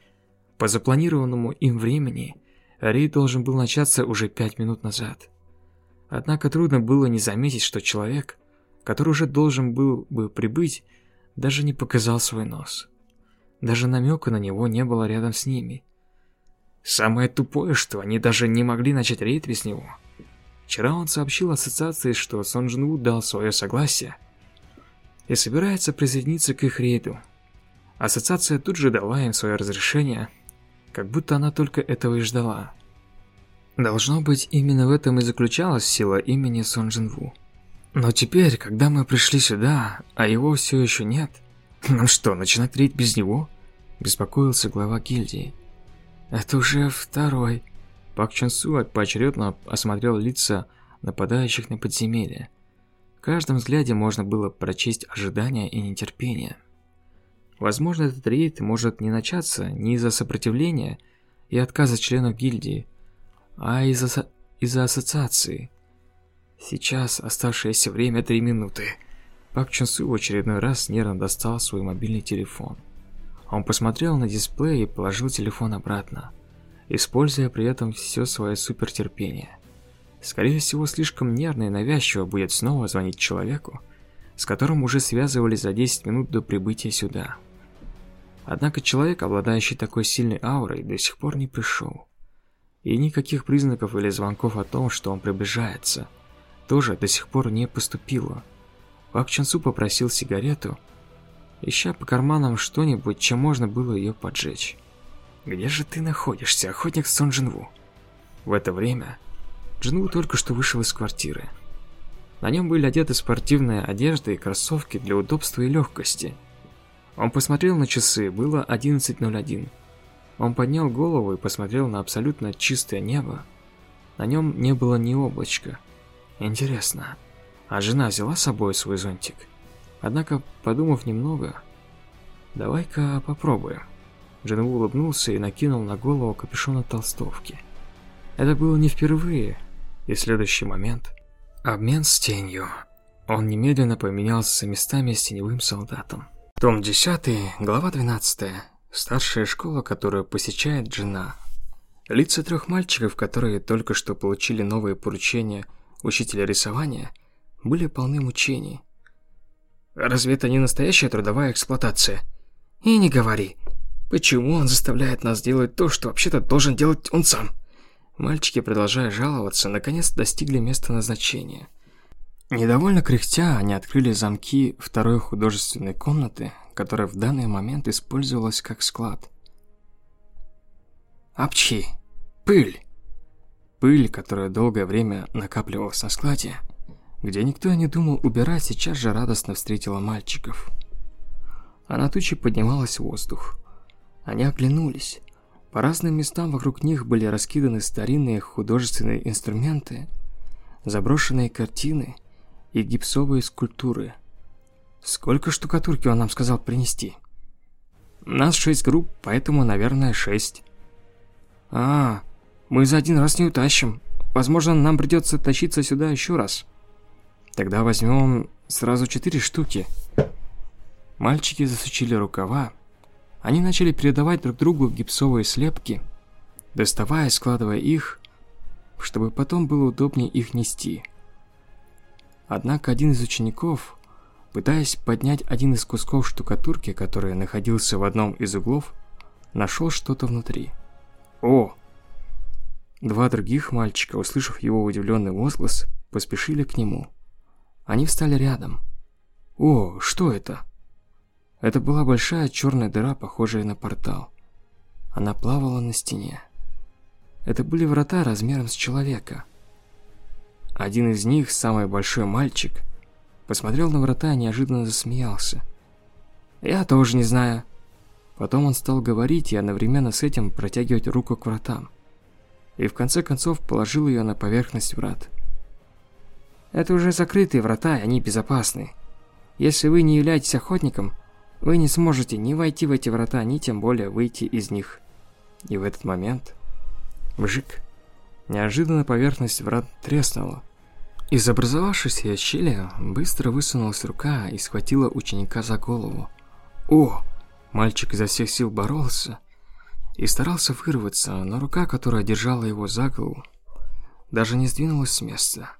Speaker 2: По запланированному им времени, рейд должен был начаться уже пять минут назад. Однако трудно было не заметить, что человек, который уже должен был бы прибыть, даже не показал свой нос. Даже намека на него не было рядом с ними. Самое тупое, что они даже не могли начать рейд без него. Вчера он сообщил ассоциации, что Сон Джин Ву дал свое согласие и собирается присоединиться к их рейду. Ассоциация тут же дала им свое разрешение – как будто она только этого и ждала. Должно быть, именно в этом и заключалась сила имени Сон Джин Ву. Но теперь, когда мы пришли сюда, а его все еще нет, <laughs> нам что, начинать рейд без него? Беспокоился глава гильдии. Это уже второй. Пак Чон Су поочередно осмотрел лица нападающих на подземелье. В каждом взгляде можно было прочесть ожидания и нетерпение. Возможно, этот рейд может не начаться не из-за сопротивления и отказа членов гильдии, а из-за из-за ассоциации. Сейчас оставшееся время три минуты. Пак Чун Су в очередной раз нервно достал свой мобильный телефон. Он посмотрел на дисплей и положил телефон обратно, используя при этом все свое супертерпение. Скорее всего, слишком нервно и навязчиво будет снова звонить человеку, с которым уже связывались за 10 минут до прибытия сюда. Однако человек, обладающий такой сильной аурой, до сих пор не пришел. И никаких признаков или звонков о том, что он приближается, тоже до сих пор не поступило. Пак Чансу попросил сигарету, ища по карманам что-нибудь, чем можно было ее поджечь. «Где же ты находишься, охотник Сон Джинву?» В это время Джинву только что вышел из квартиры. На нем были одеты спортивная одежда и кроссовки для удобства и легкости. Он посмотрел на часы, было 11.01. Он поднял голову и посмотрел на абсолютно чистое небо. На нем не было ни облачка. Интересно, а жена взяла с собой свой зонтик? Однако, подумав немного, давай-ка попробуем. Джинву улыбнулся и накинул на голову капюшон от толстовки. Это было не впервые, и следующий момент Обмен с тенью. Он немедленно поменялся местами с теневым солдатом. Том 10, глава 12. Старшая школа, которую посещает Джина. Лица трех мальчиков, которые только что получили новые поручения учителя рисования, были полны мучений. Разве это не настоящая трудовая эксплуатация? И не говори. Почему он заставляет нас делать то, что вообще-то должен делать он сам? Мальчики, продолжая жаловаться, наконец достигли места назначения. Недовольно кряхтя, они открыли замки второй художественной комнаты, которая в данный момент использовалась как склад. Апчхи! Пыль! Пыль, которая долгое время накапливалась на складе, где никто не думал убирать, сейчас же радостно встретила мальчиков. А на туче поднималась воздух. Они оглянулись. По разным местам вокруг них были раскиданы старинные художественные инструменты, заброшенные картины и гипсовые скульптуры. Сколько штукатурки он нам сказал принести? Нас шесть групп, поэтому, наверное, шесть. А, мы за один раз не утащим. Возможно, нам придется тащиться сюда еще раз. Тогда возьмем сразу четыре штуки. Мальчики засучили рукава, они начали передавать друг другу гипсовые слепки, доставая и складывая их, чтобы потом было удобнее их нести. Однако один из учеников, пытаясь поднять один из кусков штукатурки, который находился в одном из углов, нашел что-то внутри. «О!» Два других мальчика, услышав его удивленный возглас, поспешили к нему. Они встали рядом. «О, что это?» Это была большая черная дыра, похожая на портал. Она плавала на стене. Это были врата размером с человека. Один из них, самый большой мальчик, посмотрел на врата и неожиданно засмеялся. «Я тоже не знаю». Потом он стал говорить и одновременно с этим протягивать руку к вратам. И в конце концов положил ее на поверхность врат. «Это уже закрытые врата, и они безопасны. Если вы не являетесь охотником, вы не сможете ни войти в эти врата, ни тем более выйти из них. И в этот момент... Вжик. Неожиданно поверхность врат треснула. Из образовавшейся щели быстро высунулась рука и схватила ученика за голову. О! Мальчик изо всех сил боролся и старался вырваться, но рука, которая держала его за голову, даже не сдвинулась с места.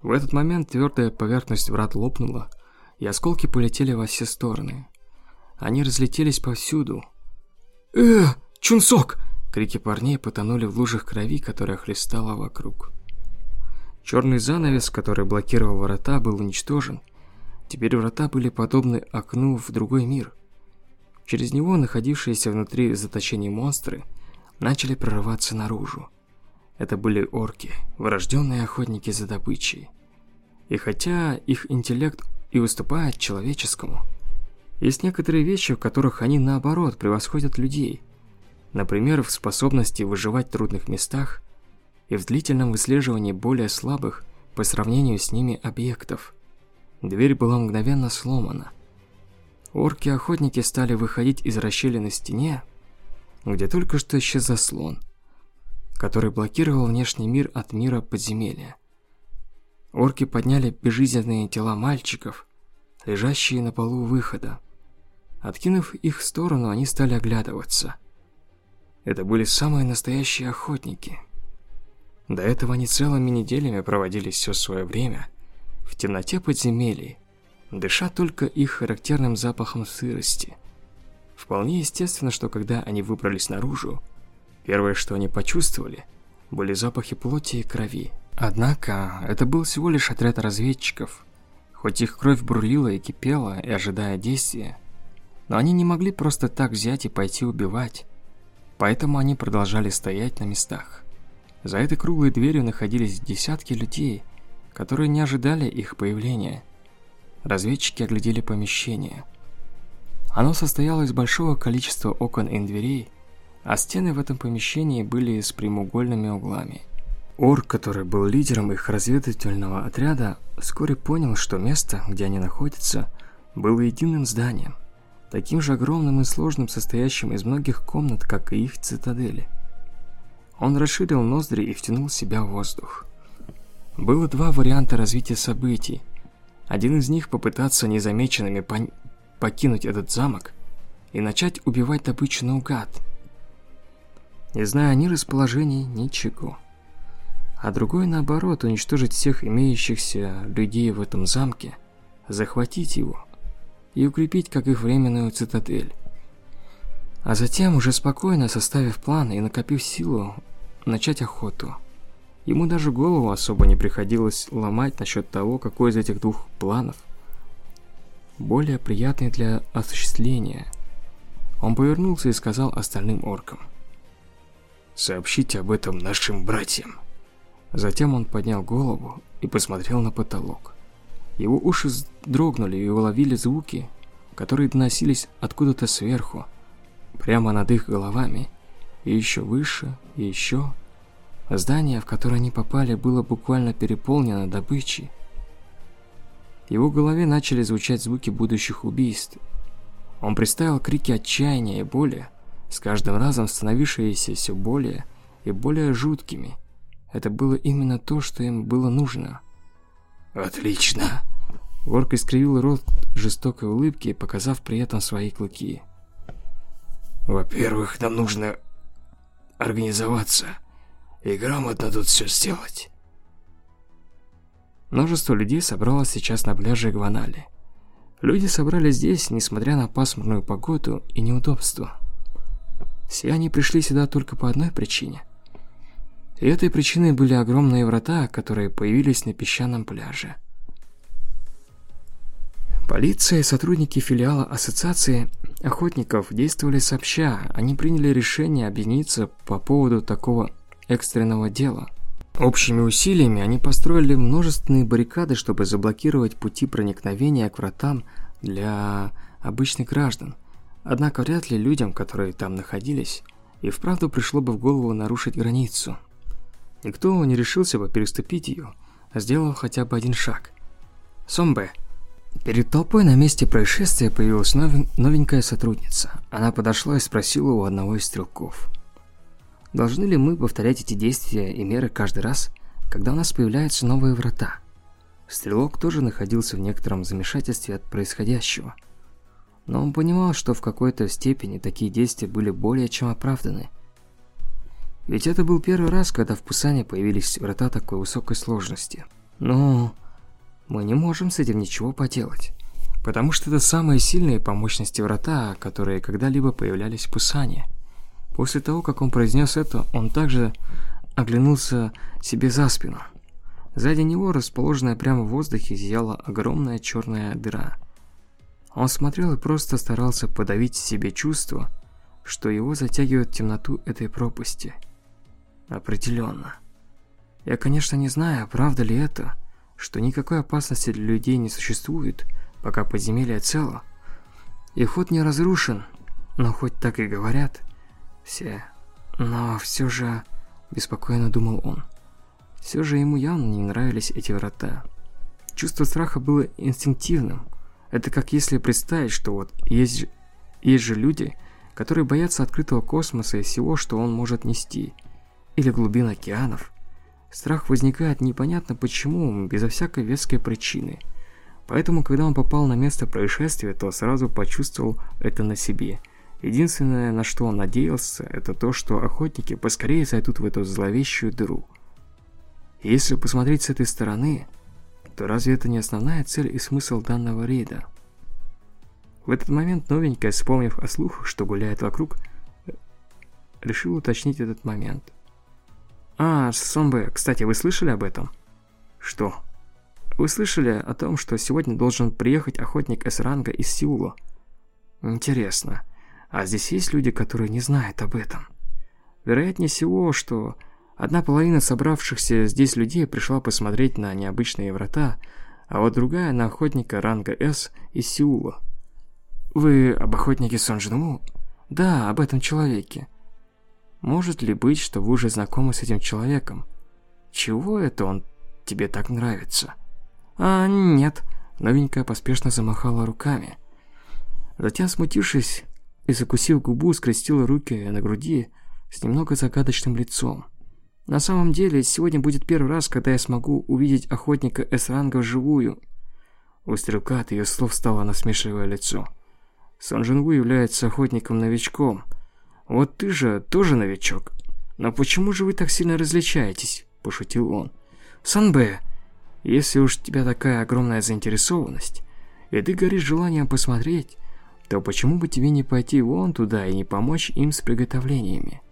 Speaker 2: В этот момент твердая поверхность врат лопнула, и осколки полетели во все стороны. Они разлетелись повсюду. «Э, Чунсок!» Крики парней потонули в лужах крови, которая хлестала вокруг. Черный занавес, который блокировал врата, был уничтожен. Теперь врата были подобны окну в другой мир. Через него находившиеся внутри заточения монстры начали прорываться наружу. Это были орки, врожденные охотники за добычей. И хотя их интеллект и уступает человеческому, есть некоторые вещи, в которых они наоборот превосходят людей. Например, в способности выживать в трудных местах и в длительном выслеживании более слабых по сравнению с ними объектов. Дверь была мгновенно сломана. Орки-охотники стали выходить из расщелины стене, где только что исчез заслон, который блокировал внешний мир от мира подземелья. Орки подняли безжизненные тела мальчиков, лежащие на полу выхода. Откинув их в сторону, они стали оглядываться. Это были самые настоящие охотники. До этого они целыми неделями проводили все свое время в темноте подземелий, дыша только их характерным запахом сырости.
Speaker 1: Вполне естественно, что когда они выбрались наружу, первое, что они почувствовали, были запахи плоти и крови. Однако, это был всего лишь отряд разведчиков. Хоть их кровь бурлила и кипела, и ожидая действия, но они не могли просто так взять и пойти убивать. Поэтому они продолжали стоять на местах. За этой круглой дверью находились десятки людей, которые не ожидали их появления. Разведчики оглядели помещение. Оно состояло из большого количества окон и дверей, а стены в этом помещении были с прямоугольными углами. Орк, который был лидером их разведывательного отряда, вскоре понял, что место, где они находятся, было единым зданием таким же огромным и сложным, состоящим из многих комнат, как и их цитадели. Он расширил ноздри и втянул в себя воздух. Было два варианта развития событий. Один из них попытаться незамеченными пон... покинуть этот замок и начать убивать добычу наугад, не зная ни расположений, ничего. А другой, наоборот, уничтожить всех имеющихся людей в этом замке, захватить его и укрепить как их временную цитадель. А затем, уже спокойно составив план и накопив силу, начать охоту. Ему даже голову особо не приходилось ломать насчет того, какой из этих двух планов более приятный для осуществления. Он повернулся и сказал остальным оркам. «Сообщите об этом нашим братьям». Затем он поднял голову и посмотрел на потолок. Его уши дрогнули и уловили звуки, которые доносились откуда-то сверху, прямо над их головами, и еще выше, и еще. Здание, в которое они попали, было буквально переполнено добычей. В его голове начали звучать звуки будущих убийств. Он представил крики отчаяния и боли, с каждым разом становившиеся все более и более жуткими. Это было именно то, что им было нужно. «Отлично!» Орк искривил рот жестокой улыбки, показав при этом свои клыки. «Во-первых, нам нужно организоваться и грамотно тут все сделать». Множество людей собралось сейчас на пляже Гванали. Люди собрались здесь, несмотря на пасмурную погоду и неудобства. Все они пришли сюда только по одной причине – и этой причиной были огромные врата, которые появились на песчаном пляже. Полиция и сотрудники филиала Ассоциации охотников действовали сообща. Они приняли решение объединиться по поводу такого экстренного дела. Общими усилиями они построили множественные баррикады, чтобы заблокировать пути проникновения к вратам для обычных граждан. Однако вряд ли людям, которые там находились, и вправду пришло бы в голову нарушить границу. Никто не решился бы переступить ее, сделав хотя бы один шаг. Сомбе. Перед толпой на месте происшествия появилась новенькая сотрудница. Она подошла и спросила у одного из стрелков. Должны ли мы повторять эти действия и меры каждый раз, когда у нас появляются новые врата? Стрелок тоже находился в некотором замешательстве от происходящего. Но он понимал, что в какой-то степени такие действия были более чем оправданы – ведь это был первый раз, когда в Пусане появились врата такой высокой сложности. Но мы не можем с этим ничего поделать. Потому что это самые сильные по мощности врата, которые когда-либо появлялись в Пусане. После того, как он произнес это, он также оглянулся себе за спину. Сзади него, расположенная прямо в воздухе, зияла огромная черная дыра. Он смотрел и просто старался подавить в себе чувство, что его затягивает в темноту этой пропасти – Определенно. Я, конечно, не знаю, правда ли это, что никакой опасности для людей не существует, пока подземелье цело. И ход не разрушен, но хоть так и говорят все. Но все же, беспокойно думал он, все же ему явно не нравились эти врата. Чувство страха было инстинктивным. Это как если представить, что вот есть, есть же люди, которые боятся открытого космоса и всего, что он может нести – или глубин океанов, страх возникает непонятно почему, безо всякой веской причины. Поэтому, когда он попал на место происшествия, то сразу почувствовал это на себе. Единственное, на что он надеялся, это то, что охотники поскорее зайдут в эту зловещую дыру. И если посмотреть с этой стороны, то разве это не основная цель и смысл данного рейда? В этот момент новенькая, вспомнив о слухах, что гуляет вокруг, решил уточнить этот момент. «А, Сомбе, кстати, вы слышали об этом?» «Что?» «Вы слышали о том, что сегодня должен приехать охотник С-ранга из Сеула?» «Интересно, а здесь есть люди, которые не знают об этом?» «Вероятнее всего, что одна половина собравшихся здесь людей пришла посмотреть на необычные врата, а вот другая на охотника ранга С из Сеула». «Вы об охотнике Сонжинву?» «Да, об этом человеке. Может ли быть, что вы уже знакомы с этим человеком? Чего это он тебе так нравится? А, нет. Новенькая поспешно замахала руками. Затем, смутившись и закусив губу, скрестила руки на груди с немного загадочным лицом. На самом деле, сегодня будет первый раз, когда я смогу увидеть охотника С-ранга вживую. У стрелка от ее слов стало насмешливое лицо. Сон Джинву является охотником-новичком – вот ты же тоже новичок. Но почему же вы так сильно различаетесь? Пошутил он. Санбэ, если уж у тебя такая огромная заинтересованность, и ты горишь желанием посмотреть, то почему бы тебе не пойти вон туда и не помочь им с приготовлениями?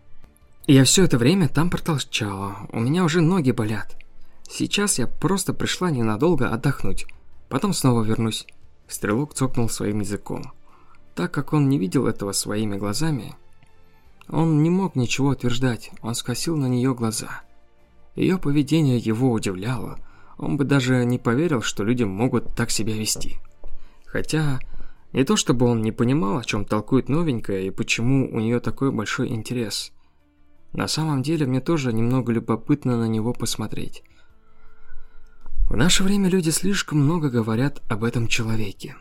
Speaker 1: Я все это время там протолчала, у меня уже ноги болят. Сейчас я просто пришла ненадолго отдохнуть, потом снова вернусь. Стрелок цокнул своим языком. Так как он не видел этого своими глазами, он не мог ничего утверждать, он скосил на нее глаза. Ее поведение его удивляло, он бы даже не поверил, что люди могут так себя вести. Хотя, не то чтобы он не понимал, о чем толкует новенькая и почему у нее такой большой интерес. На самом деле, мне тоже немного любопытно на него посмотреть. В наше время люди слишком много говорят об этом человеке.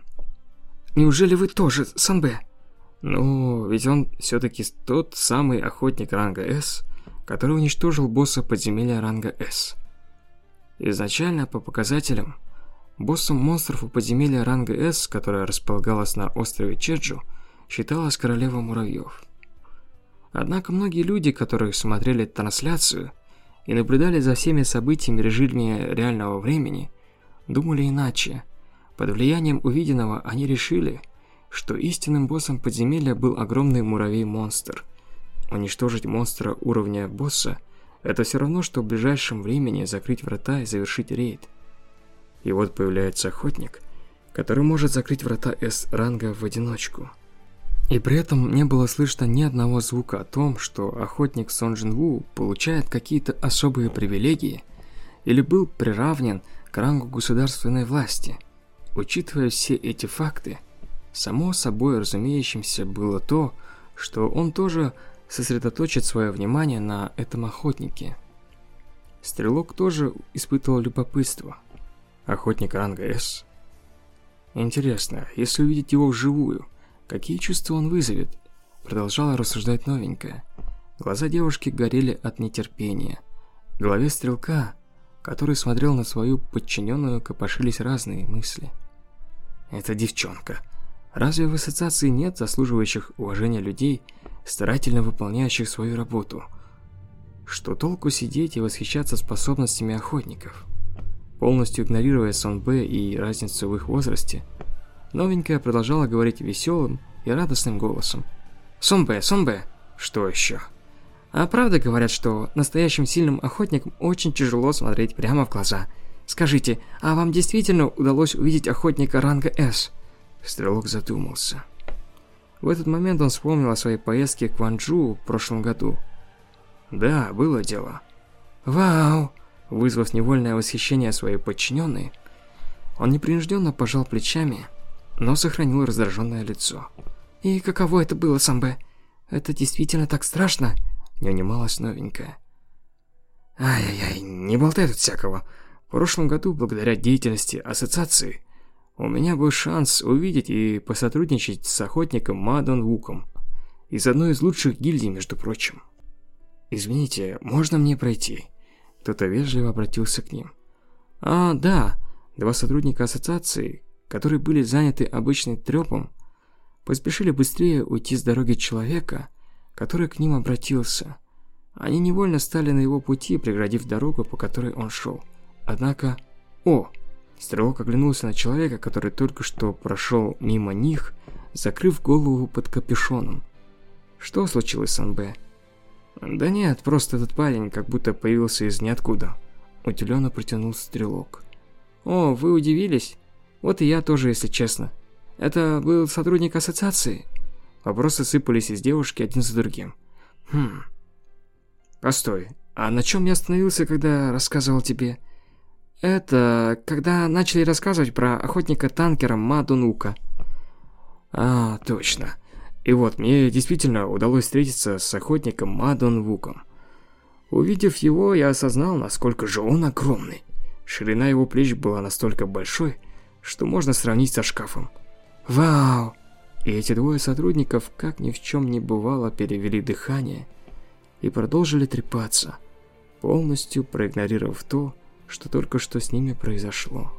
Speaker 1: Неужели вы тоже, Санбэ? Ну, ведь он все-таки тот самый охотник ранга С, который уничтожил босса подземелья ранга С. Изначально, по показателям, боссом монстров у подземелья ранга С, которая располагалась на острове Чеджу, считалась королева муравьев. Однако многие люди, которые смотрели трансляцию и наблюдали за всеми событиями режиме реального времени, думали иначе. Под влиянием увиденного они решили – что истинным боссом подземелья был огромный муравей-монстр. Уничтожить монстра уровня босса – это все равно, что в ближайшем времени закрыть врата и завершить рейд. И вот появляется охотник, который может закрыть врата С-ранга в одиночку. И при этом не было слышно ни одного звука о том, что охотник Сон Джин Ву получает какие-то особые привилегии или был приравнен к рангу государственной власти. Учитывая все эти факты – Само собой разумеющимся было то, что он тоже сосредоточит свое внимание на этом охотнике. Стрелок тоже испытывал любопытство. Охотник ранга С. Интересно, если увидеть его вживую, какие чувства он вызовет? Продолжала рассуждать новенькая. Глаза девушки горели от нетерпения. В голове стрелка, который смотрел на свою подчиненную, копошились разные мысли. «Это девчонка. Разве в ассоциации нет заслуживающих уважения людей, старательно выполняющих свою работу? Что толку сидеть и восхищаться способностями охотников? Полностью игнорируя Сон и разницу в их возрасте, новенькая продолжала говорить веселым и радостным голосом. «Сон Б, Сон Б, что еще?» А правда говорят, что настоящим сильным охотникам очень тяжело смотреть прямо в глаза. Скажите, а вам действительно удалось увидеть охотника ранга С? Стрелок задумался. В этот момент он вспомнил о своей поездке к Ванчжу в прошлом году. Да, было дело. Вау! Вызвав невольное восхищение своей подчиненной, он непринужденно пожал плечами, но сохранил раздраженное лицо. «И каково это было, Самбе? Это действительно так страшно?» Не унималась новенькая. «Ай-яй-яй, не болтай тут всякого. В прошлом году, благодаря деятельности ассоциации, у меня был шанс увидеть и посотрудничать с охотником Мадон Вуком. Из одной из лучших гильдий, между прочим. «Извините, можно мне пройти?» Кто-то вежливо обратился к ним. «А, да, два сотрудника ассоциации, которые были заняты обычным трёпом, поспешили быстрее уйти с дороги человека, который к ним обратился. Они невольно стали на его пути, преградив дорогу, по которой он шел. Однако... О!
Speaker 2: Стрелок оглянулся на человека, который только что прошел мимо них, закрыв голову под капюшоном. «Что случилось с НБ?» «Да нет, просто этот парень как будто появился из ниоткуда», – удивленно протянул стрелок. «О, вы удивились? Вот и я тоже, если честно. Это был сотрудник ассоциации?» Вопросы сыпались из девушки один за другим. «Хм... Постой, а на чем я остановился, когда рассказывал тебе?» «Это... когда начали рассказывать про охотника-танкера Мадунука». «А, точно. И вот, мне действительно удалось встретиться с охотником Мадон Вуком. Увидев его, я осознал, насколько же он огромный. Ширина его плеч была настолько большой, что можно сравнить со шкафом. Вау! И эти двое сотрудников, как ни в чем не бывало, перевели дыхание и продолжили трепаться, полностью проигнорировав то, что только что с ними произошло.